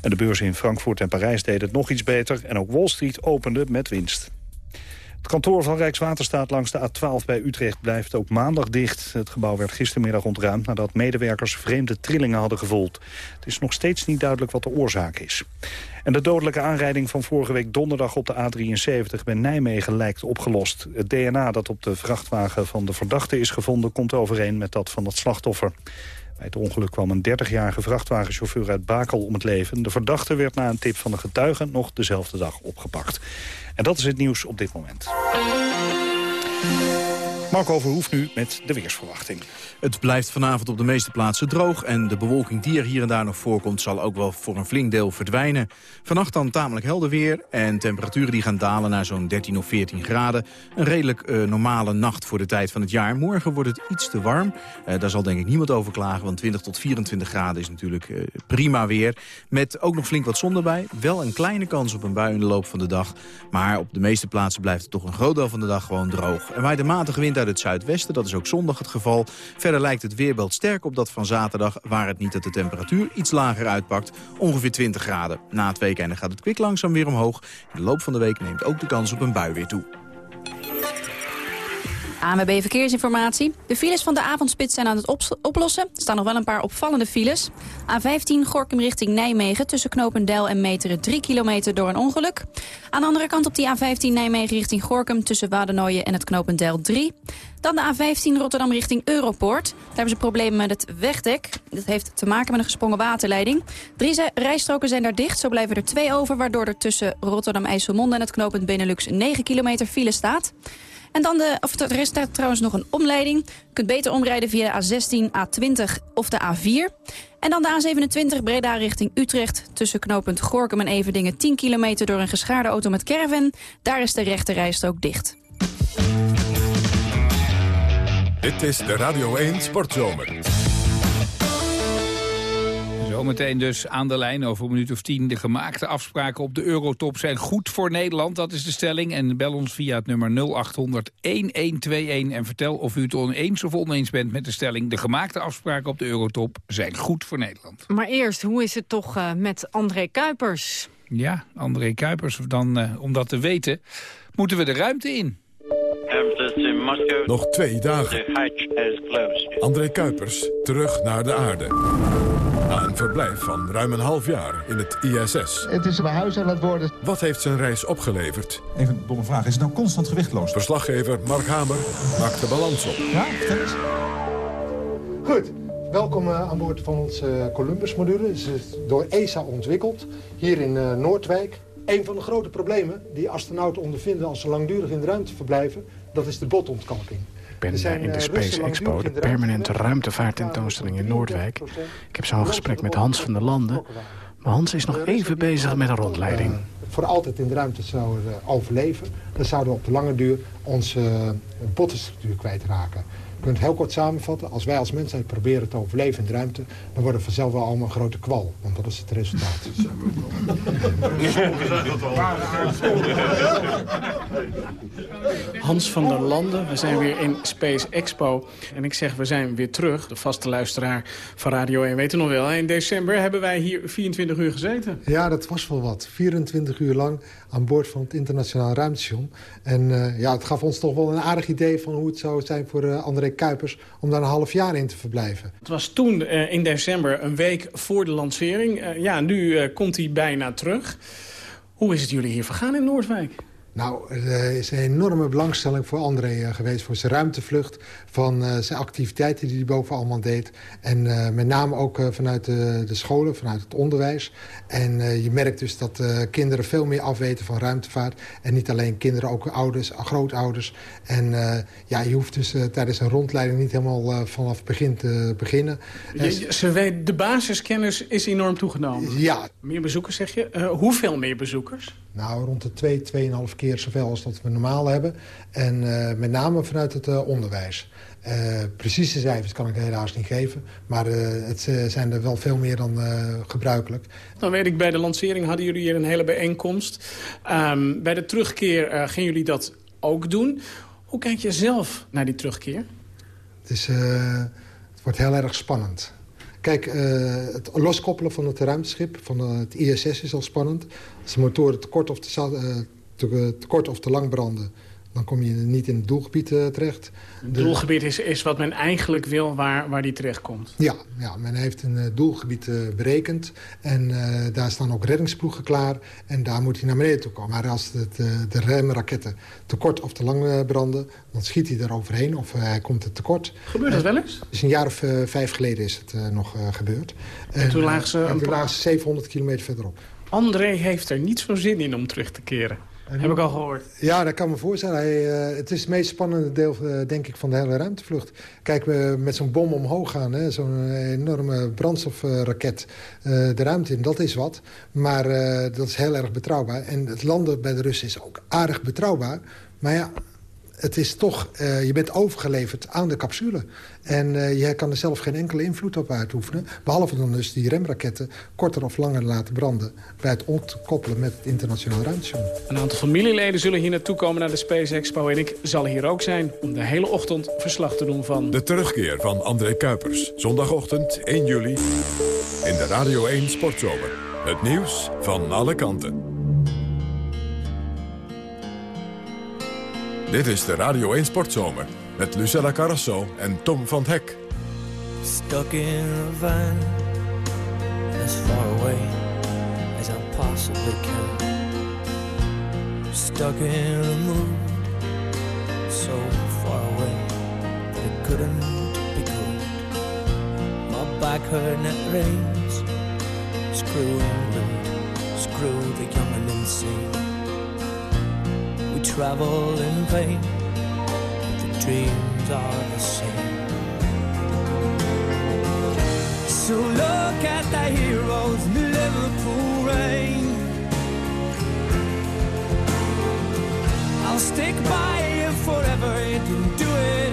En de beurzen in Frankfurt en Parijs deden het nog iets beter... en ook Wall Street opende met winst. Het kantoor van Rijkswaterstaat langs de A12 bij Utrecht blijft ook maandag dicht. Het gebouw werd gistermiddag ontruimd nadat medewerkers vreemde trillingen hadden gevoeld. Het is nog steeds niet duidelijk wat de oorzaak is. En de dodelijke aanrijding van vorige week donderdag op de A73 bij Nijmegen lijkt opgelost. Het DNA dat op de vrachtwagen van de verdachte is gevonden komt overeen met dat van het slachtoffer. Bij het ongeluk kwam een 30-jarige vrachtwagenchauffeur uit Bakel om het leven. De verdachte werd na een tip van de getuige nog dezelfde dag opgepakt. En dat is het nieuws op dit moment. Marco Verhoef nu met de weersverwachting. Het blijft vanavond op de meeste plaatsen droog... en de bewolking die er hier en daar nog voorkomt... zal ook wel voor een flink deel verdwijnen. Vannacht dan tamelijk helder weer... en temperaturen die gaan dalen naar zo'n 13 of 14 graden. Een redelijk uh, normale nacht voor de tijd van het jaar. Morgen wordt het iets te warm. Uh, daar zal denk ik niemand over klagen... want 20 tot 24 graden is natuurlijk uh, prima weer. Met ook nog flink wat zon erbij. Wel een kleine kans op een bui in de loop van de dag. Maar op de meeste plaatsen blijft het toch een groot deel van de dag gewoon droog. En waait de matige wind uit het zuidwesten. Dat is ook zondag het geval. Verder lijkt het weerbeeld sterk op dat van zaterdag... waar het niet dat de temperatuur iets lager uitpakt. Ongeveer 20 graden. Na het weekende gaat het kwik langzaam weer omhoog. In de loop van de week neemt ook de kans op een bui weer toe. ANWB Verkeersinformatie. De files van de avondspits zijn aan het oplossen. Er staan nog wel een paar opvallende files. A15 Gorkum richting Nijmegen tussen Knopendel en Meteren 3 kilometer door een ongeluk. Aan de andere kant op die A15 Nijmegen richting Gorkum tussen Wadernooien en het Knopendel 3. Dan de A15 Rotterdam richting Europoort. Daar hebben ze problemen met het wegdek. Dat heeft te maken met een gesprongen waterleiding. Drie rijstroken zijn daar dicht, zo blijven er twee over... waardoor er tussen Rotterdam-IJsselmonde en het knooppunt Benelux 9 kilometer file staat. En dan de, of er is trouwens nog een omleiding. Je kunt beter omrijden via de A16, A20 of de A4. En dan de A27 Breda richting Utrecht. Tussen knooppunt Gorkum en Everdingen 10 kilometer door een geschaarde auto met caravan. Daar is de rechte rijstrook dicht. Dit is de Radio 1 Sportzomer. Zometeen dus aan de lijn over een minuut of tien. De gemaakte afspraken op de Eurotop zijn goed voor Nederland. Dat is de stelling. En bel ons via het nummer 0800-1121. En vertel of u het oneens of oneens bent met de stelling. De gemaakte afspraken op de Eurotop zijn goed voor Nederland. Maar eerst, hoe is het toch uh, met André Kuipers? Ja, André Kuipers. Dan, uh, om dat te weten, moeten we de ruimte in. Nog twee dagen. André Kuipers, terug naar de aarde. Na een verblijf van ruim een half jaar in het ISS. Het is mijn huis aan het worden. Wat heeft zijn reis opgeleverd? Even een domme vraag. Is het nou constant gewichtloos? Verslaggever Mark Hamer maakt de balans op. Ja, vertel eens. Goed. Welkom uh, aan boord van onze uh, Columbus-module. Het is door ESA ontwikkeld. Hier in uh, Noordwijk. Een van de grote problemen die astronauten ondervinden... als ze langdurig in de ruimte verblijven... dat is de botontkalking. Ik ben zijn, in de Space Expo, de permanente ruimtevaarttentoonstelling in Noordwijk. Ik heb zo'n gesprek met Hans van der Landen. Maar Hans is nog even bezig met een rondleiding. Uh, voor altijd in de ruimte zouden uh, overleven. Dan zouden we op de lange duur onze bottenstructuur kwijtraken. Je kunt het heel kort samenvatten. Als wij als mensheid proberen te overleven in de ruimte... dan worden we vanzelf wel allemaal een grote kwal. Want dat is het resultaat. Hans van der Landen, we zijn weer in Space Expo. En ik zeg, we zijn weer terug. De vaste luisteraar van Radio 1 weet het nog wel. In december hebben wij hier 24 uur gezeten. Ja, dat was wel wat. 24 uur lang aan boord van het internationaal ruimtestation. En uh, ja, het gaf ons toch wel een aardig idee van hoe het zou zijn voor uh, André Kuipers... om daar een half jaar in te verblijven. Het was toen uh, in december een week voor de lancering. ja, nu komt hij bijna terug. Hoe is het jullie hier vergaan in Noordwijk? Nou, er is een enorme belangstelling voor André uh, geweest... voor zijn ruimtevlucht, van uh, zijn activiteiten die hij boven allemaal deed. En met name ook vanuit de, de, scholen, vanuit het onderwijs. En je merkt dus dat kinderen veel meer afweten van ruimtevaart. En niet alleen kinderen, ook ouders, grootouders. En ja, je hoeft dus tijdens een rondleiding niet helemaal vanaf het begin te beginnen. De basiskennis is enorm toegenomen. Ja. Meer bezoekers, zeg je. hoeveel meer bezoekers? Nou, rond de 2, 2,5 keer zoveel als dat we normaal hebben. En uh, met name vanuit het uh, onderwijs. Uh, precieze cijfers kan ik helaas niet geven. Maar het zijn er wel veel meer dan gebruikelijk. Dan weet ik, bij de lancering hadden jullie hier een hele bijeenkomst. Um, bij de terugkeer gaan jullie dat ook doen. Hoe kijk je zelf naar die terugkeer? Het, is, het wordt heel erg spannend. Kijk, uh, het loskoppelen van het ruimteschip, van het ISS is al spannend. Als de motoren te kort of te, uh, te, te, kort of te lang branden dan kom je niet in het doelgebied uh, terecht. Het doelgebied is, is wat men eigenlijk wil waar, waar die terecht komt? Ja, ja men heeft een uh, doelgebied uh, berekend. En daar staan ook reddingsploegen klaar. En daar moet hij naar beneden toe komen. Maar als het, de remraketten te kort of te lang branden... dan schiet hij er overheen of hij komt er tekort. Gebeurt dat wel eens? Dus een jaar of vijf geleden is het nog gebeurd. En, en toen lagen ze... En toen lagen ze 700 kilometer verderop. André heeft er niet zo zin in om terug te keren. En Heb ik al gehoord. Ja, dat kan me voorstellen. Hij, uh, het is het meest spannende deel, uh, denk ik, van de hele ruimtevlucht. Kijk, we met zo'n bom omhoog gaan, zo'n enorme brandstofraket uh, de ruimte in, dat is wat. Maar dat is heel erg betrouwbaar. En het landen bij de Russen is ook aardig betrouwbaar. Maar ja, het is toch, je bent overgeleverd aan de capsule. En uh, je kan er zelf geen enkele invloed op uitoefenen. Behalve dan dus die remraketten korter of langer laten branden... bij het ontkoppelen met het internationaal ruimtestation. Een aantal familieleden zullen hier naartoe komen naar de Space Expo... en ik zal hier ook zijn om de hele ochtend verslag te doen van... De terugkeer van André Kuipers. Zondagochtend 1 juli in de Radio 1 Sportzomer. Het nieuws van alle kanten. Dit is de Radio 1 Sportzomer met Lucella Carrasso en Tom van Hek. Stuck in a van as far away as I possibly can. Stuck in a mood so far away that it couldn't be good. My back hurt and it rains. Screw England, screw the young and insane travel in vain, dreams are the same. So look at the heroes in the Liverpool rain. I'll stick by you forever, didn't do it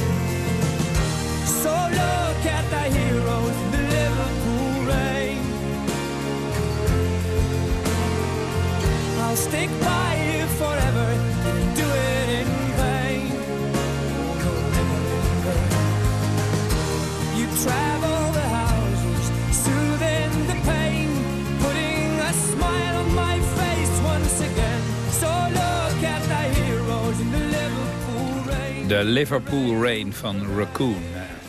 Look at the heroes in the Liverpool rain. I'll stick by you forever, didn't do it in vain. You travel the houses, soothing the pain, putting a smile on my face once again. So look at the heroes in the Liverpool rain. De Liverpool Rain van Raccoon.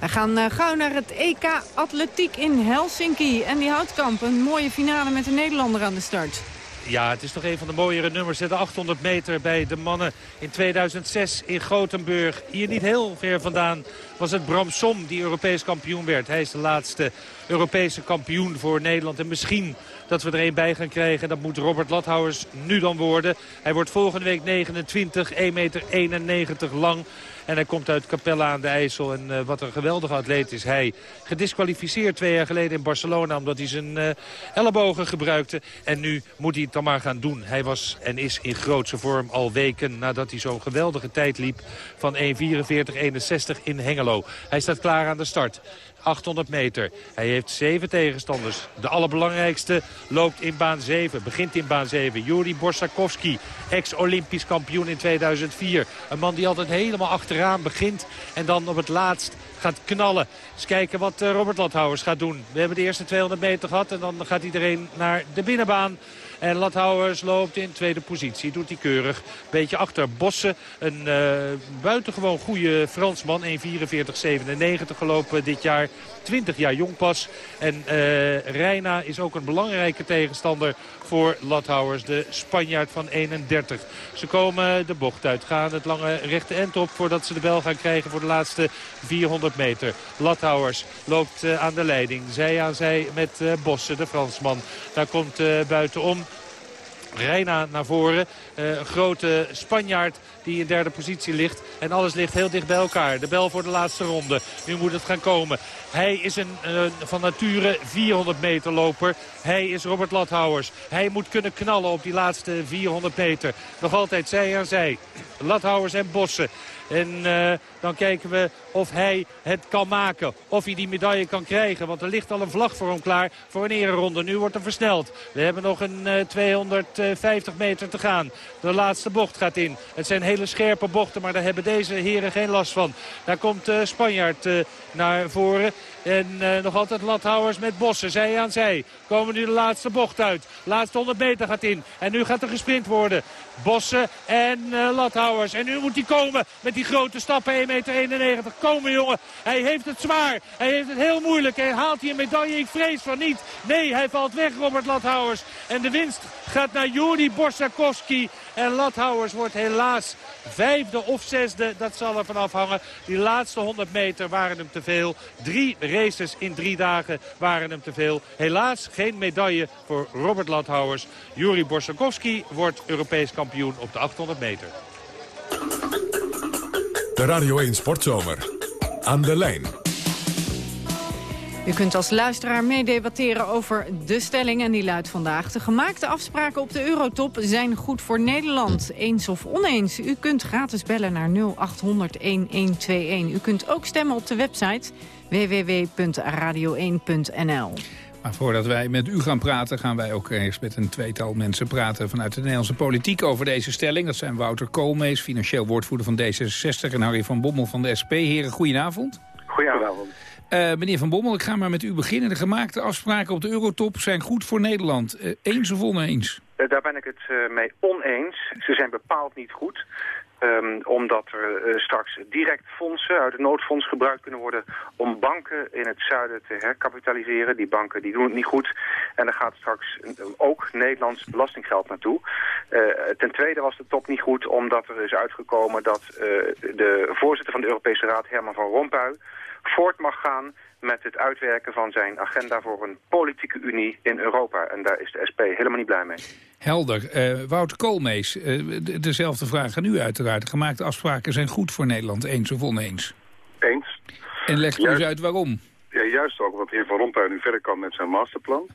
We gaan uh, gauw naar het EK Atletiek in Helsinki. En die Houtkamp, een mooie finale met een Nederlander aan de start. Ja, het is toch een van de mooiere nummers. De 800 meter bij de mannen in 2006 in Gothenburg. Hier niet heel ver vandaan was het Bram Som die Europees kampioen werd. Hij is de laatste Europese kampioen voor Nederland. En misschien dat we er een bij gaan krijgen. Dat moet Robert Lathouwers nu dan worden. Hij wordt volgende week 29, 1,91 meter lang. En hij komt uit Capella aan de IJssel. En uh, wat een geweldige atleet is hij. Gedisqualificeerd twee jaar geleden in Barcelona omdat hij zijn uh, ellebogen gebruikte. En nu moet hij het dan maar gaan doen. Hij was en is in grootse vorm al weken nadat hij zo'n geweldige tijd liep van 1.44.61 in Hengelo. Hij staat klaar aan de start. 800 meter. Hij heeft zeven tegenstanders. De allerbelangrijkste loopt in baan 7, begint in baan 7. Juri Borsakowski, ex-Olympisch kampioen in 2004. Een man die altijd helemaal achteraan begint en dan op het laatst gaat knallen. Eens kijken wat eh, Robert Lathouwers gaat doen. We hebben de eerste 200 meter gehad en dan gaat iedereen naar de binnenbaan. En Lathouwers loopt in tweede positie. Doet hij keurig. Beetje achter Bossen. Een uh, buitengewoon goede Fransman. 1.44.97 gelopen dit jaar. 20 jaar jong pas. En uh, Reina is ook een belangrijke tegenstander voor Lathouwers. De Spanjaard van 31. Ze komen de bocht uit. Gaan het lange rechte end op voordat ze de bel gaan krijgen voor de laatste 400 meter. Lathouwers loopt uh, aan de leiding. Zij aan zij met uh, Bossen, de Fransman. Daar komt buitenom Reina naar voren. Uh, grote Spanjaard die in derde positie ligt. En alles ligt heel dicht bij elkaar. De bel voor de laatste ronde. Nu moet het gaan komen. Hij is een van nature 400 meter loper. Hij is Robert Lathouwers. Hij moet kunnen knallen op die laatste 400 meter. Nog altijd zij aan zij. Lathouwers en Bossen. En uh, dan kijken we of hij het kan maken. Of hij die medaille kan krijgen. Want er ligt al een vlag voor hem klaar voor een ereronde. Nu wordt er versneld. We hebben nog een uh, 250 meter te gaan. De laatste bocht gaat in. Het zijn hele scherpe bochten, maar daar hebben deze heren geen last van. Daar komt uh, Spanjaard uh, naar voren. En uh, nog altijd Lathouwers met Bossen, zij aan zij. Komen nu de laatste bocht uit. Laatste 100 meter gaat in. En nu gaat er gesprint worden. Bossen en uh, Lathouwers. En nu moet hij komen met die grote stappen. 1,91 meter. Komen jongen. Hij heeft het zwaar. Hij heeft het heel moeilijk. Hij haalt hier een medaille. Ik vrees van niet. Nee, hij valt weg Robert Lathouwers. En de winst gaat naar Juri Borsakowski. En Lathouwers wordt helaas vijfde of zesde. Dat zal er vanaf hangen. Die laatste 100 meter waren hem te veel. Drie races in drie dagen waren hem te veel. Helaas geen medaille voor Robert Lathouwers. Juri Borsakowski wordt Europees kampioen op de 800 meter. De Radio 1 Sportzomer. Aan de lijn. U kunt als luisteraar meedebatteren over de stelling en die luidt vandaag. De gemaakte afspraken op de Eurotop zijn goed voor Nederland. Eens of oneens. U kunt gratis bellen naar 0800-1121. U kunt ook stemmen op de website www.radio1.nl. Maar voordat wij met u gaan praten, gaan wij ook eens met een tweetal mensen praten vanuit de Nederlandse politiek over deze stelling. Dat zijn Wouter Koolmees, financieel woordvoerder van D66 en Harry van Bommel van de SP. Heren, goedenavond. Goedenavond. Uh, meneer Van Bommel, ik ga maar met u beginnen. De gemaakte afspraken op de Eurotop zijn goed voor Nederland. Uh, eens of oneens? Uh, daar ben ik het mee oneens. Ze zijn bepaald niet goed. Um, omdat er uh, straks direct fondsen uit het noodfonds gebruikt kunnen worden om banken in het zuiden te herkapitaliseren. Die banken die doen het niet goed en er gaat straks ook Nederlands belastinggeld naartoe. Uh, ten tweede was de top niet goed omdat er is uitgekomen dat uh, de voorzitter van de Europese Raad, Herman van Rompuy, voort mag gaan met het uitwerken van zijn agenda voor een politieke unie in Europa. En daar is de SP helemaal niet blij mee. Helder. Uh, Wouter Koolmees, uh, dezelfde vraag aan u uiteraard. De gemaakte afspraken zijn goed voor Nederland, eens of oneens? Eens. En legt u eens uit waarom? Ja, juist ook, want de heer Van Rompuy nu verder kan met zijn masterplan.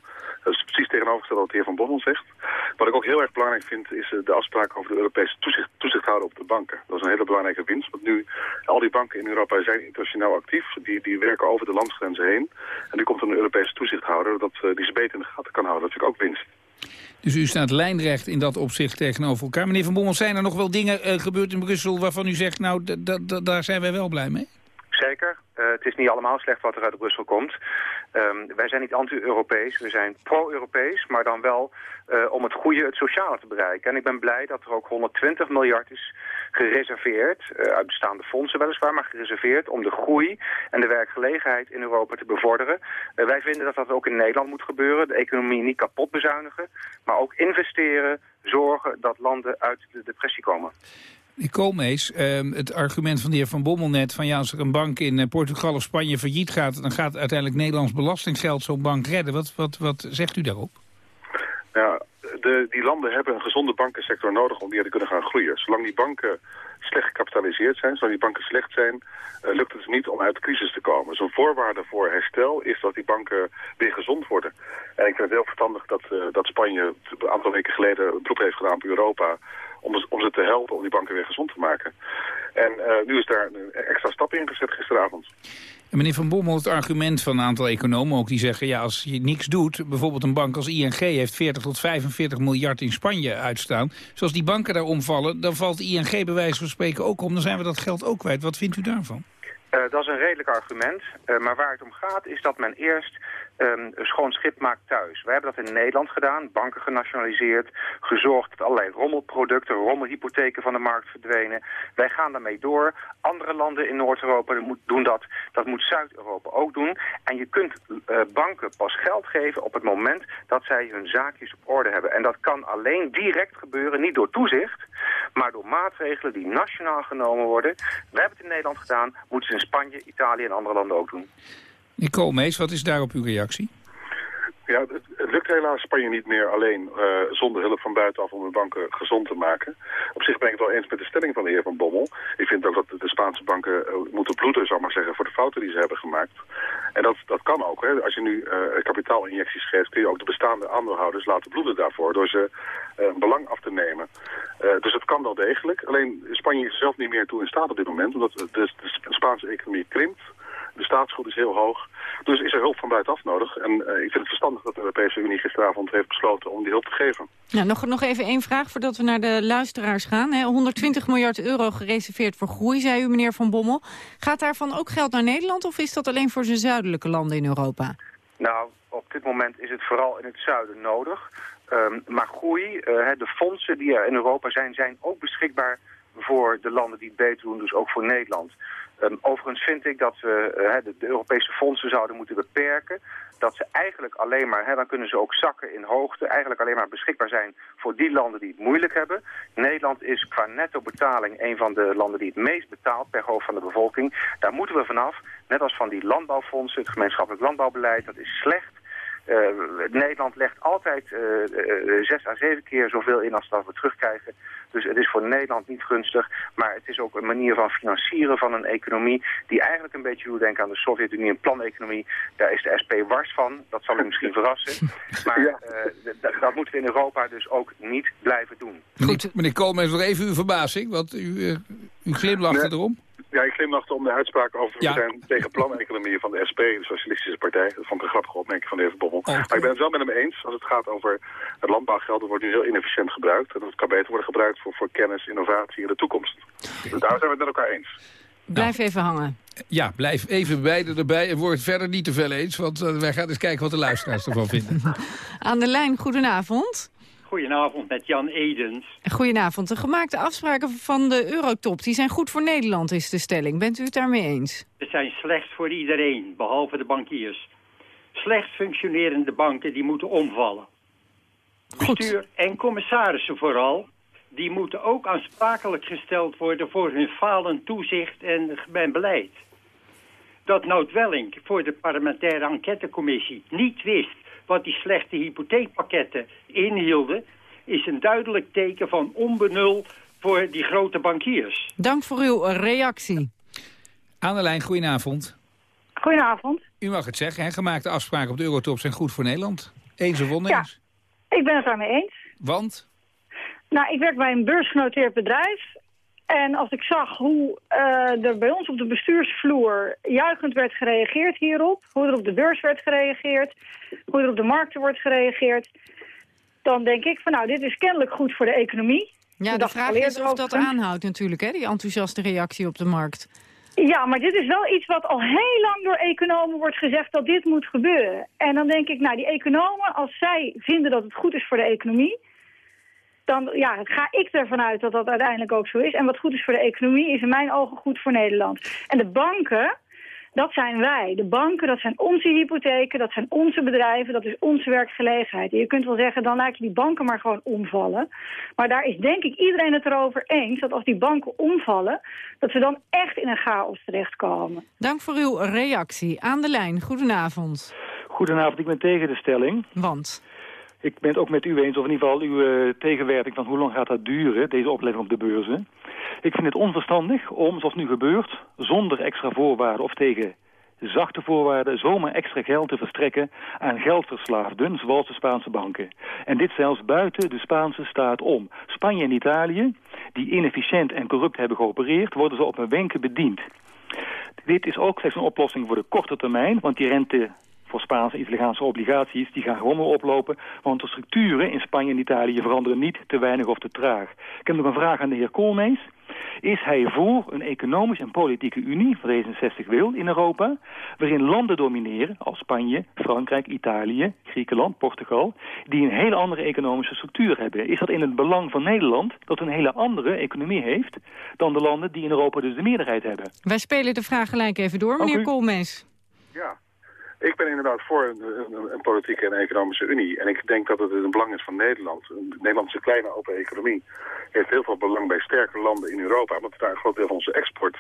Dat is precies tegenovergesteld wat de heer Van Bommel zegt. Wat ik ook heel erg belangrijk vind, is eh, de afspraak over de Europese toezicht, toezichthouder op de banken. Dat is een hele belangrijke winst, want nu, al die banken in Europa zijn internationaal actief. Die, die werken over de landsgrenzen heen. En nu komt er een Europese toezichthouder dat, uh, die ze beter in de gaten kan houden. Dat vind ik ook winst. Dus u staat lijnrecht in dat opzicht tegenover elkaar. Meneer Van Bommel, zijn er nog wel dingen uh, gebeurd in Brussel waarvan u zegt, nou, daar zijn wij wel blij mee? Zeker. Uh, het is niet allemaal slecht wat er uit Brussel komt. Um, wij zijn niet anti-Europees, we zijn pro-Europees, maar dan wel uh, om het goede, het sociale te bereiken. En ik ben blij dat er ook 120 miljard is gereserveerd, uh, uit bestaande fondsen weliswaar, maar gereserveerd om de groei en de werkgelegenheid in Europa te bevorderen. Wij vinden dat dat ook in Nederland moet gebeuren, de economie niet kapot bezuinigen, maar ook investeren, zorgen dat landen uit de depressie komen. Die Koolmees, ehm, het argument van de heer Van Bommel net... van ja, als er een bank in eh, Portugal of Spanje failliet gaat... dan gaat uiteindelijk Nederlands belastinggeld zo'n bank redden. Wat, wat, wat zegt u daarop? Ja, de, die landen hebben een gezonde bankensector nodig om weer te kunnen gaan groeien. Zolang die banken slecht gecapitaliseerd zijn, zolang die banken slecht zijn, uh, lukt het niet om uit de crisis te komen. Zo'n voorwaarde voor herstel is dat die banken weer gezond worden. En ik vind het heel verstandig dat, uh, dat Spanje een aantal weken geleden een beroep heeft gedaan op Europa om, om ze te helpen om die banken weer gezond te maken. En uh, nu is daar een extra stap in gezet gisteravond. En meneer Van Bommel, het argument van een aantal economen ook... die zeggen, ja, als je niks doet... bijvoorbeeld een bank als ING heeft 40 tot 45 miljard in Spanje uitstaan... zoals die banken daar omvallen, dan valt ING bij wijze van spreken ook om... dan zijn we dat geld ook kwijt. Wat vindt u daarvan? Uh, dat is een redelijk argument. Uh, maar waar het om gaat is dat men eerst um, schoon schip maakt thuis. We hebben dat in Nederland gedaan, banken genationaliseerd, gezorgd dat allerlei rommelproducten, rommelhypotheken van de markt verdwenen. Wij gaan daarmee door. Andere landen in Noord-Europa doen dat. Dat moet Zuid-Europa ook doen. En je kunt uh, banken pas geld geven op het moment dat zij hun zaakjes op orde hebben. En dat kan alleen direct gebeuren, niet door toezicht, maar door maatregelen die nationaal genomen worden. We hebben het in Nederland gedaan, moeten ze in Spanje, Italië en andere landen ook doen. Nicole Mees, wat is daarop uw reactie? Ja, het, lukt helaas Spanje niet meer alleen uh, zonder hulp van buitenaf om de banken gezond te maken. Op zich ben ik het wel eens met de stelling van de heer Van Bommel. Ik vind ook dat de Spaanse banken uh, moeten bloeden, zou ik maar zeggen, voor de fouten die ze hebben gemaakt. En dat, dat kan ook. Hè. Als je nu uh, kapitaalinjecties geeft, kun je ook de bestaande aandeelhouders laten bloeden daarvoor, door ze een belang af te nemen. dus het kan wel degelijk. Alleen Spanje is zelf niet meer toe in staat op dit moment, omdat de Spaanse economie krimpt. De staatsschuld is heel hoog. Dus is er hulp van buitenaf nodig. En uh, ik vind het verstandig dat de Europese Unie gisteravond heeft besloten om die hulp te geven. Ja, nog, nog even één vraag voordat we naar de luisteraars gaan. Hè. 120 miljard euro gereserveerd voor groei, zei u meneer Van Bommel. Gaat daarvan ook geld naar Nederland of is dat alleen voor zijn zuidelijke landen in Europa? Nou, op dit moment is het vooral in het zuiden nodig. Um, maar groei, uh, de fondsen die er in Europa zijn, zijn ook beschikbaar voor de landen die het beter doen, dus ook voor Nederland. Um, overigens vind ik dat we uh, de, Europese fondsen zouden moeten beperken. Dat ze eigenlijk alleen maar, hè, dan kunnen ze ook zakken in hoogte, eigenlijk alleen maar beschikbaar zijn voor die landen die het moeilijk hebben. Nederland is qua netto betaling een van de landen die het meest betaalt per hoofd van de bevolking. Daar moeten we vanaf, net als van die landbouwfondsen, het gemeenschappelijk landbouwbeleid, dat is slecht. Uh, Nederland legt altijd uh, zes à zeven keer zoveel in als dat we terugkrijgen. Dus het is voor Nederland niet gunstig. Maar het is ook een manier van financieren van een economie... die eigenlijk een beetje doet denken aan de Sovjet-Unie, een planeconomie. Daar is de SP wars van. Dat zal u misschien verrassen. Maar ja. dat moeten we in Europa dus ook niet blijven doen. Goed, meneer Koolmees, nog even uw verbazing. Want u, u glimlachte nee. erom. Ja, ik glimlachte om de uitspraak over ja. we zijn tegen planeconomie van de SP, de Socialistische Partij. Dat vond ik een grappige opmerking van de heer Bommel. Oh, maar ik ben het wel met hem eens als het gaat over het landbouwgeld. Dat wordt nu heel inefficiënt gebruikt. En dat kan beter worden gebruikt voor, voor kennis, innovatie in de toekomst. Dus daar zijn we het met elkaar eens. Blijf even hangen. Ja, blijf even beide erbij en word verder niet te veel eens. Want uh, wij gaan eens kijken wat de luisteraars ervan vinden. Aan de lijn, goedenavond. Goedenavond met Jan Edens. Goedenavond. De gemaakte afspraken van de Eurotop die zijn goed voor Nederland, is de stelling. Bent u het daarmee eens? Ze zijn slecht voor iedereen, behalve de bankiers. Slecht functionerende banken die moeten omvallen. Goed. Bestuur en commissarissen vooral, die moeten ook aansprakelijk gesteld worden voor hun falend toezicht en, beleid. Dat Nout Welling voor de parlementaire enquêtecommissie niet wist wat die slechte hypotheekpakketten inhielden... is een duidelijk teken van onbenul voor die grote bankiers. Dank voor uw reactie. Annelijn, goedenavond. Goedenavond. U mag het zeggen, hè? gemaakte afspraken op de Eurotop zijn goed voor Nederland. Eens of oneens? Ja, ik ben het daarmee eens. Want? Nou, ik werk bij een beursgenoteerd bedrijf. En als ik zag hoe uh, er bij ons op de bestuursvloer juichend werd gereageerd hierop... hoe er op de beurs werd gereageerd, hoe er op de markten wordt gereageerd... dan denk ik van nou, dit is kennelijk goed voor de economie. Ja, de vraag is of dat aanhoudt natuurlijk, hè, die enthousiaste reactie op de markt. Ja, maar dit is wel iets wat al heel lang door economen wordt gezegd dat dit moet gebeuren. En dan denk ik, nou, die economen, als zij vinden dat het goed is voor de economie dan ja, ga ik ervan uit dat dat uiteindelijk ook zo is. En wat goed is voor de economie is in mijn ogen goed voor Nederland. En de banken, Dat zijn wij. De banken, dat zijn onze hypotheken, dat zijn onze bedrijven, dat is onze werkgelegenheid. En je kunt wel zeggen, dan laat je die banken maar gewoon omvallen. Maar daar is denk ik iedereen het erover eens dat als die banken omvallen... dat we dan echt in een chaos terechtkomen. Dank voor uw reactie. Aan de lijn, goedenavond. Goedenavond, ik ben tegen de stelling. Want? Ik ben het ook met u eens, of in ieder geval uw uh, tegenwerking van hoe lang gaat dat duren, deze opleving op de beurzen. Ik vind het onverstandig om, zoals nu gebeurt, zonder extra voorwaarden of tegen zachte voorwaarden zomaar extra geld te verstrekken aan geldverslaafden, zoals de Spaanse banken. En dit zelfs buiten de Spaanse staat om. Spanje en Italië, die inefficiënt en corrupt hebben geopereerd, worden ze op een wenken bediend. Dit is ook slechts een oplossing voor de korte termijn, want die rente voor Spaanse en Italiaanse obligaties, die gaan gewoon oplopen. Want de structuren in Spanje en Italië veranderen niet te weinig of te traag. Ik heb nog een vraag aan de heer Koolmees. Is hij voor een economische en politieke unie, wat D66 wil in Europa, waarin landen domineren als Spanje, Frankrijk, Italië, Griekenland, Portugal, die een hele andere economische structuur hebben? Is dat in het belang van Nederland dat een hele andere economie heeft dan de landen die in Europa dus de meerderheid hebben? Wij spelen de vraag gelijk even door, meneer Koolmees. Ik ben inderdaad voor een, een, een, politieke en economische unie. En ik denk dat het het belang is van Nederland. Nederland is een kleine open economie. Heeft heel veel belang bij sterke landen in Europa. Want we daar een groot deel van onze export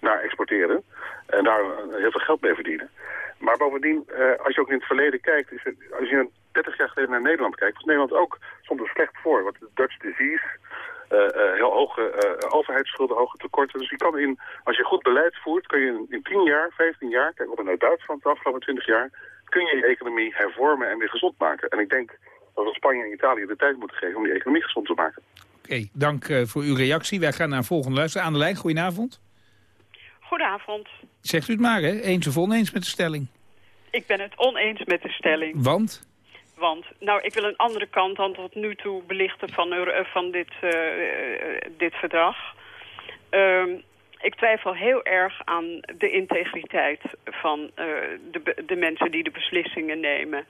naar exporteren. En daar heel veel geld mee verdienen. Maar bovendien, eh, als je ook in het verleden kijkt... Als je 30 jaar geleden naar Nederland kijkt... was Nederland ook soms slecht voor. Wat de Dutch disease heel hoge uh, overheidsschulden, hoge tekorten. Dus je kan in, als je goed beleid voert, kun je in, in 10 jaar, 15 jaar, kijk op naar Duitsland de afgelopen 20 jaar, kun je je economie hervormen en weer gezond maken. En ik denk dat we Spanje en Italië de tijd moeten geven om die economie gezond te maken. Oké, dank voor uw reactie. Wij gaan naar een volgende luisteren. Aan de lijn, goedenavond. Goedenavond. Zegt u het maar, hè? Eens of oneens met de stelling? Ik ben het oneens met de stelling. Want? Want, nou, ik wil een andere kant dan tot nu toe belichten van, uh, van dit, uh, dit verdrag. Uh, ik twijfel heel erg aan de integriteit van de, de mensen die de beslissingen nemen.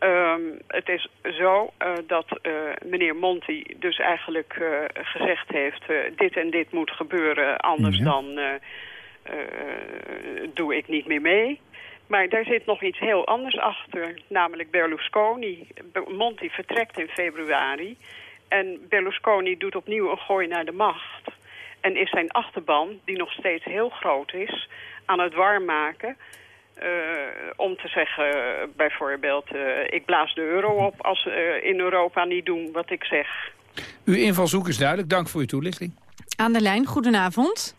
Um, het is zo dat meneer Monti dus eigenlijk gezegd heeft... dit en dit moet gebeuren, anders dan doe ik niet meer mee. Maar daar zit nog iets heel anders achter, namelijk Berlusconi. Monti vertrekt in februari en Berlusconi doet opnieuw een gooi naar de macht. En is zijn achterban, die nog steeds heel groot is, aan het warm maken... Uh, om te zeggen, bijvoorbeeld, uh, ik blaas de euro op als ze uh, in Europa niet doen wat ik zeg. Uw invalshoek is duidelijk. Dank voor uw toelichting. Aan de lijn, goedenavond.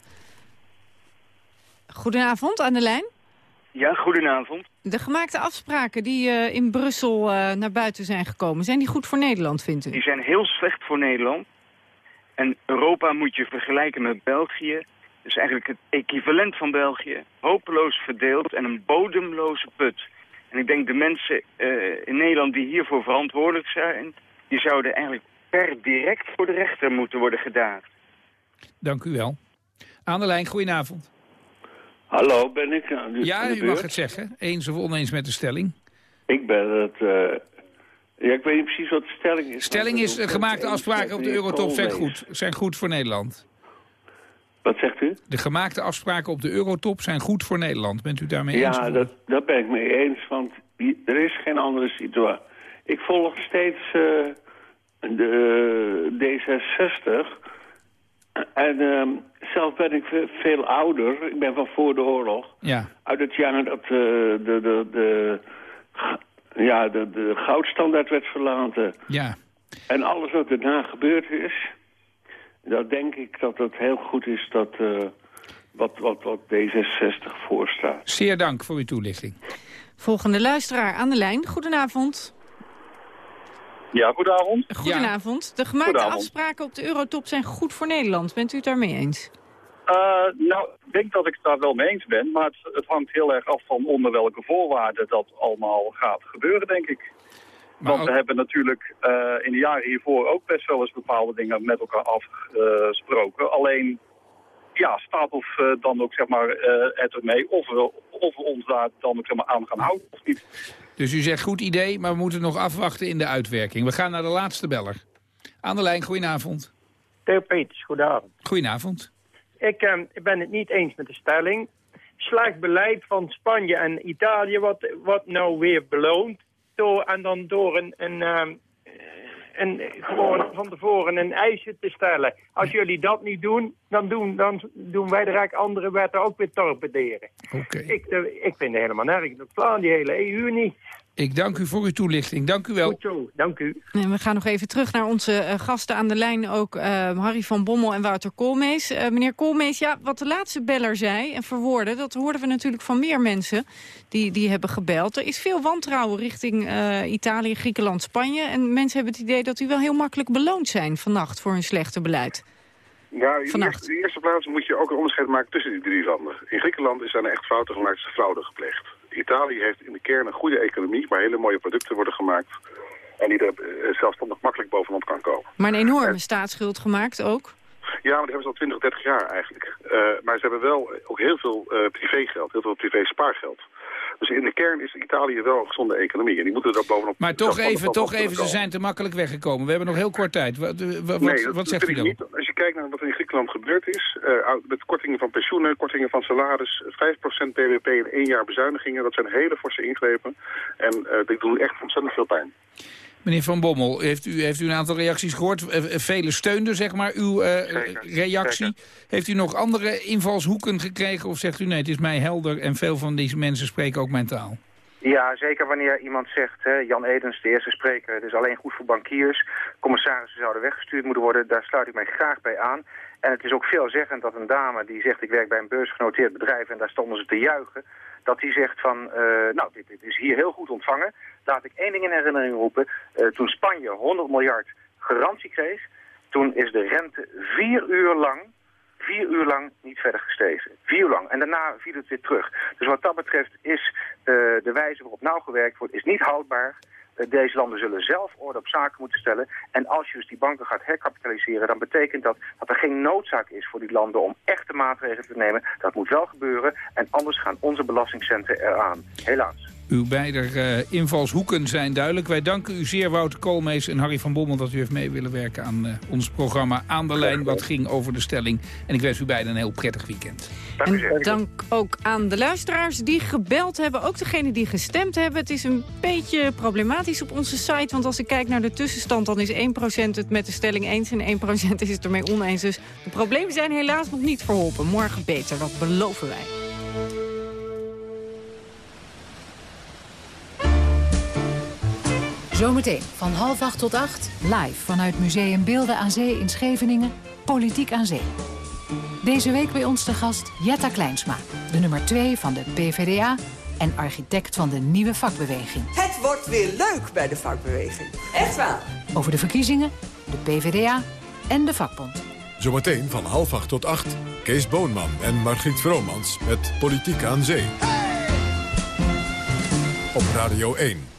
Goedenavond, aan de lijn. Ja, goedenavond. De gemaakte afspraken die uh, in Brussel uh, naar buiten zijn gekomen... zijn die goed voor Nederland, vindt u? Die zijn heel slecht voor Nederland. En Europa moet je vergelijken met België. Dus eigenlijk het equivalent van België. Hopeloos verdeeld en een bodemloze put. En ik denk de mensen uh, in Nederland die hiervoor verantwoordelijk zijn... die zouden eigenlijk per direct voor de rechter moeten worden gedaagd. Dank u wel. Aan de lijn, goedenavond. Hallo, ben ik aan de Ja, aan de u mag het zeggen. Eens of oneens met de stelling. Ik ben het... eh, ja, ik weet niet precies wat de stelling is. Stelling is, de gemaakte eens afspraken op de eurotop zijn goed, zijn goed voor Nederland. Wat zegt u? De gemaakte afspraken op de eurotop zijn goed voor Nederland. Bent u daarmee eens? Ja, dat, dat ben ik mee eens, want er is geen andere situatie. Ik volg steeds eh, de D66. En ehm, zelf ben ik ve- veel ouder. Ik ben van voor de oorlog. Ja. Uit het jaar dat eh, de, de, de, ja, de, de goudstandaard werd verlaten. Ja. En alles wat daarna gebeurd is... dat denk ik dat het heel goed is dat... eh, wat, wat, wat D66 voorstaat. Zeer dank voor uw toelichting. Volgende luisteraar aan de lijn. Goedenavond. Ja, goedenavond. Goedenavond. De gemaakte Goedenavond. afspraken op de eurotop zijn goed voor Nederland. Bent u het daarmee eens? Eh, nou, ik denk dat ik het daar wel mee eens ben, maar het, het hangt heel erg af van onder welke voorwaarden dat allemaal gaat gebeuren, denk ik. Want we hebben natuurlijk eh, in de jaren hiervoor ook best wel eens bepaalde dingen met elkaar afgesproken. Alleen, ja, staat of eh, dan ook zeg maar eh, het ermee of we, of we ons daar dan ook zeg maar aan gaan houden of niet. Dus u zegt goed idee, maar we moeten nog afwachten in de uitwerking. We gaan naar de laatste beller. Aan de lijn, goedenavond. Theo Peters, goedenavond. Goedenavond. Ik, eh, ik ben het niet eens met de stelling. slecht beleid van Spanje en Italië... wat, wat nou weer beloont door, en dan door een, een, een, gewoon van tevoren een eisje te stellen. Als jullie dat niet doen, dan doen, dan doen wij de rijk andere wetten ook weer torpederen. Oké. Ik, eh, ik vind het helemaal nergens op slaan, die hele EU niet. Ik dank u voor uw toelichting. Dank u wel. Goed zo, dank u. En we gaan nog even terug naar onze eh, gasten aan de lijn. Ook uh, Harry van Bommel en Wouter Koolmees. Uh, meneer Koolmees, ja, wat de laatste beller zei en verwoordde... dat hoorden we natuurlijk van meer mensen die, die hebben gebeld. Er is veel wantrouwen richting Italië, Griekenland, Spanje. En mensen hebben het idee dat u wel heel makkelijk beloond zijn vannacht... voor hun slechte beleid. Ja, in de eerste plaats moet je ook een onderscheid maken tussen die drie landen. In Griekenland is er echt fouten gemaakt, is fraude gepleegd. Italië heeft in de kern een goede economie, waar hele mooie producten worden gemaakt. En die er eh, zelfstandig makkelijk bovenop kan komen. Maar een enorme staatsschuld gemaakt ook? Ja, maar die hebben ze al 20, 30 jaar eigenlijk. Uh, maar ze hebben wel ook heel veel uh, privégeld, heel veel privé spaargeld. Dus in de kern is Italië wel een gezonde economie. En die moeten er bovenop... Maar toch even, toch even ze zijn te makkelijk weggekomen. We hebben nog heel kort tijd. Wat, wat, nee, dat, wat zegt u dan? Niet. Als je kijkt naar wat er in Griekenland gebeurd is... Uh, met kortingen van pensioenen, kortingen van salaris... 5% BBP in één jaar bezuinigingen... dat zijn hele forse ingrepen. En uh, die doen echt ontzettend veel pijn. Meneer Van Bommel, heeft u, heeft u een aantal reacties gehoord? Vele steunden, zeg maar, uw uh, reactie. Heeft u nog andere invalshoeken gekregen? Of zegt u nee, het is mij helder en veel van deze mensen spreken ook mentaal? Ja, zeker wanneer iemand zegt, hè, Jan Edens, de eerste spreker, het is alleen goed voor bankiers. Commissarissen zouden weggestuurd moeten worden, daar sluit ik mij graag bij aan. En het is ook veelzeggend dat een dame die zegt, ik werk bij een beursgenoteerd bedrijf en daar stonden ze te juichen dat hij zegt van, uh, nou, dit, dit, is hier heel goed ontvangen. Laat ik één ding in herinnering roepen. Uh, toen Spanje 100 miljard garantie kreeg, toen is de rente vier uur lang, vier uur lang niet verder gestegen. Vier uur lang. En daarna viel het weer terug. Dus wat dat betreft is uh, de wijze waarop nou gewerkt wordt, is niet houdbaar. Deze landen zullen zelf orde op zaken moeten stellen. En als je dus die banken gaat herkapitaliseren... dan betekent dat dat er geen noodzaak is voor die landen om echte maatregelen te nemen. Dat moet wel gebeuren. En anders gaan onze belastingcenten eraan. Helaas. Uw beide uh, invalshoeken zijn duidelijk. Wij danken u zeer, Wouter Koolmees en Harry van Bommel... dat u heeft mee willen werken aan uh, ons programma Aan de Lijn... wat ging over de stelling. En ik wens u beiden een heel prettig weekend. En dank ook aan de luisteraars die gebeld hebben. Ook degenen die gestemd hebben. Het is een beetje problematisch op onze site. Want als ik kijk naar de tussenstand... dan is 1% het met de stelling eens en 1% is het ermee oneens. Dus de problemen zijn helaas nog niet verholpen. Morgen beter, dat beloven wij. Zometeen van half acht tot acht, live vanuit Museum Beelden aan Zee in Scheveningen, Politiek aan Zee. Deze week bij ons de gast Jetta Kleinsma, de nummer 2 van de PvdA en architect van de nieuwe vakbeweging. Het wordt weer leuk bij de vakbeweging. Echt waar. Over de verkiezingen, de PvdA en de vakbond. Zometeen van half acht tot acht, Kees Boonman en Margriet Vromans met Politiek aan Zee. Op Radio 1.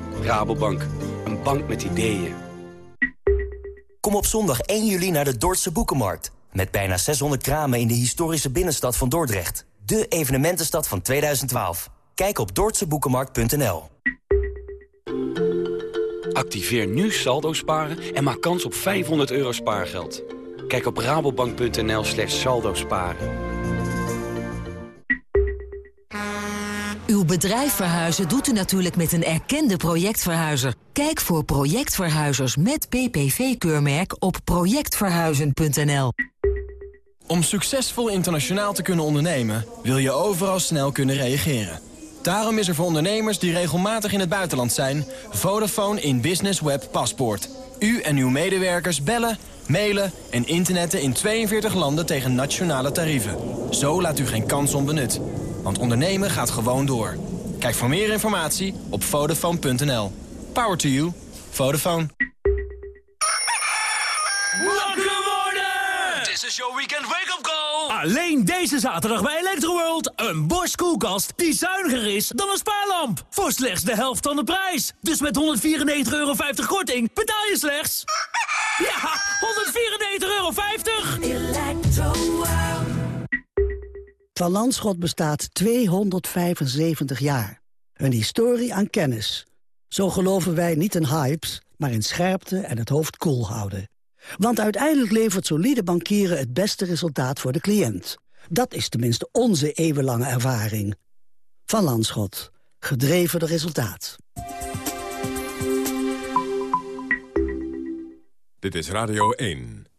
Rabobank, een bank met ideeën. Kom op zondag 1 juli naar de Dordtse Boekenmarkt. Met bijna 600 kramen in de historische binnenstad van Dordrecht. De evenementenstad van 2012. Kijk op dordtseboekenmarkt.nl. Activeer nu saldo sparen en maak kans op 500 euro spaargeld. Kijk op rabobank.nl slash saldo sparen. Uw bedrijf verhuizen doet u natuurlijk met een erkende projectverhuizer. Kijk voor projectverhuizers met PPV-keurmerk op projectverhuizen.nl. Om succesvol internationaal te kunnen ondernemen... wil je overal snel kunnen reageren. Daarom is er voor ondernemers die regelmatig in het buitenland zijn... Vodafone in Business Web Paspoort. U en uw medewerkers bellen, mailen en internetten in 42 landen tegen nationale tarieven. Zo laat u geen kans onbenut. Want ondernemen gaat gewoon door. Kijk voor meer informatie op Vodafone.nl. Power to you. Vodafone. Wakker worden! This is your weekend wake-up call. Alleen deze zaterdag bij Electroworld. Een Bosch koelkast die zuiniger is dan een spaarlamp. Voor slechts de helft van de prijs. Dus met 194,50 euro korting betaal je slechts... Ja, 194,50 euro. Van Landschot bestaat 275 jaar. Een historie aan kennis. Zo geloven wij niet in hypes, maar in scherpte en het hoofd koel houden. Want uiteindelijk levert solide bankieren het beste resultaat voor de cliënt. Dat is tenminste onze eeuwenlange ervaring. Van Landschot. Gedreven de resultaat. Dit is Radio 1.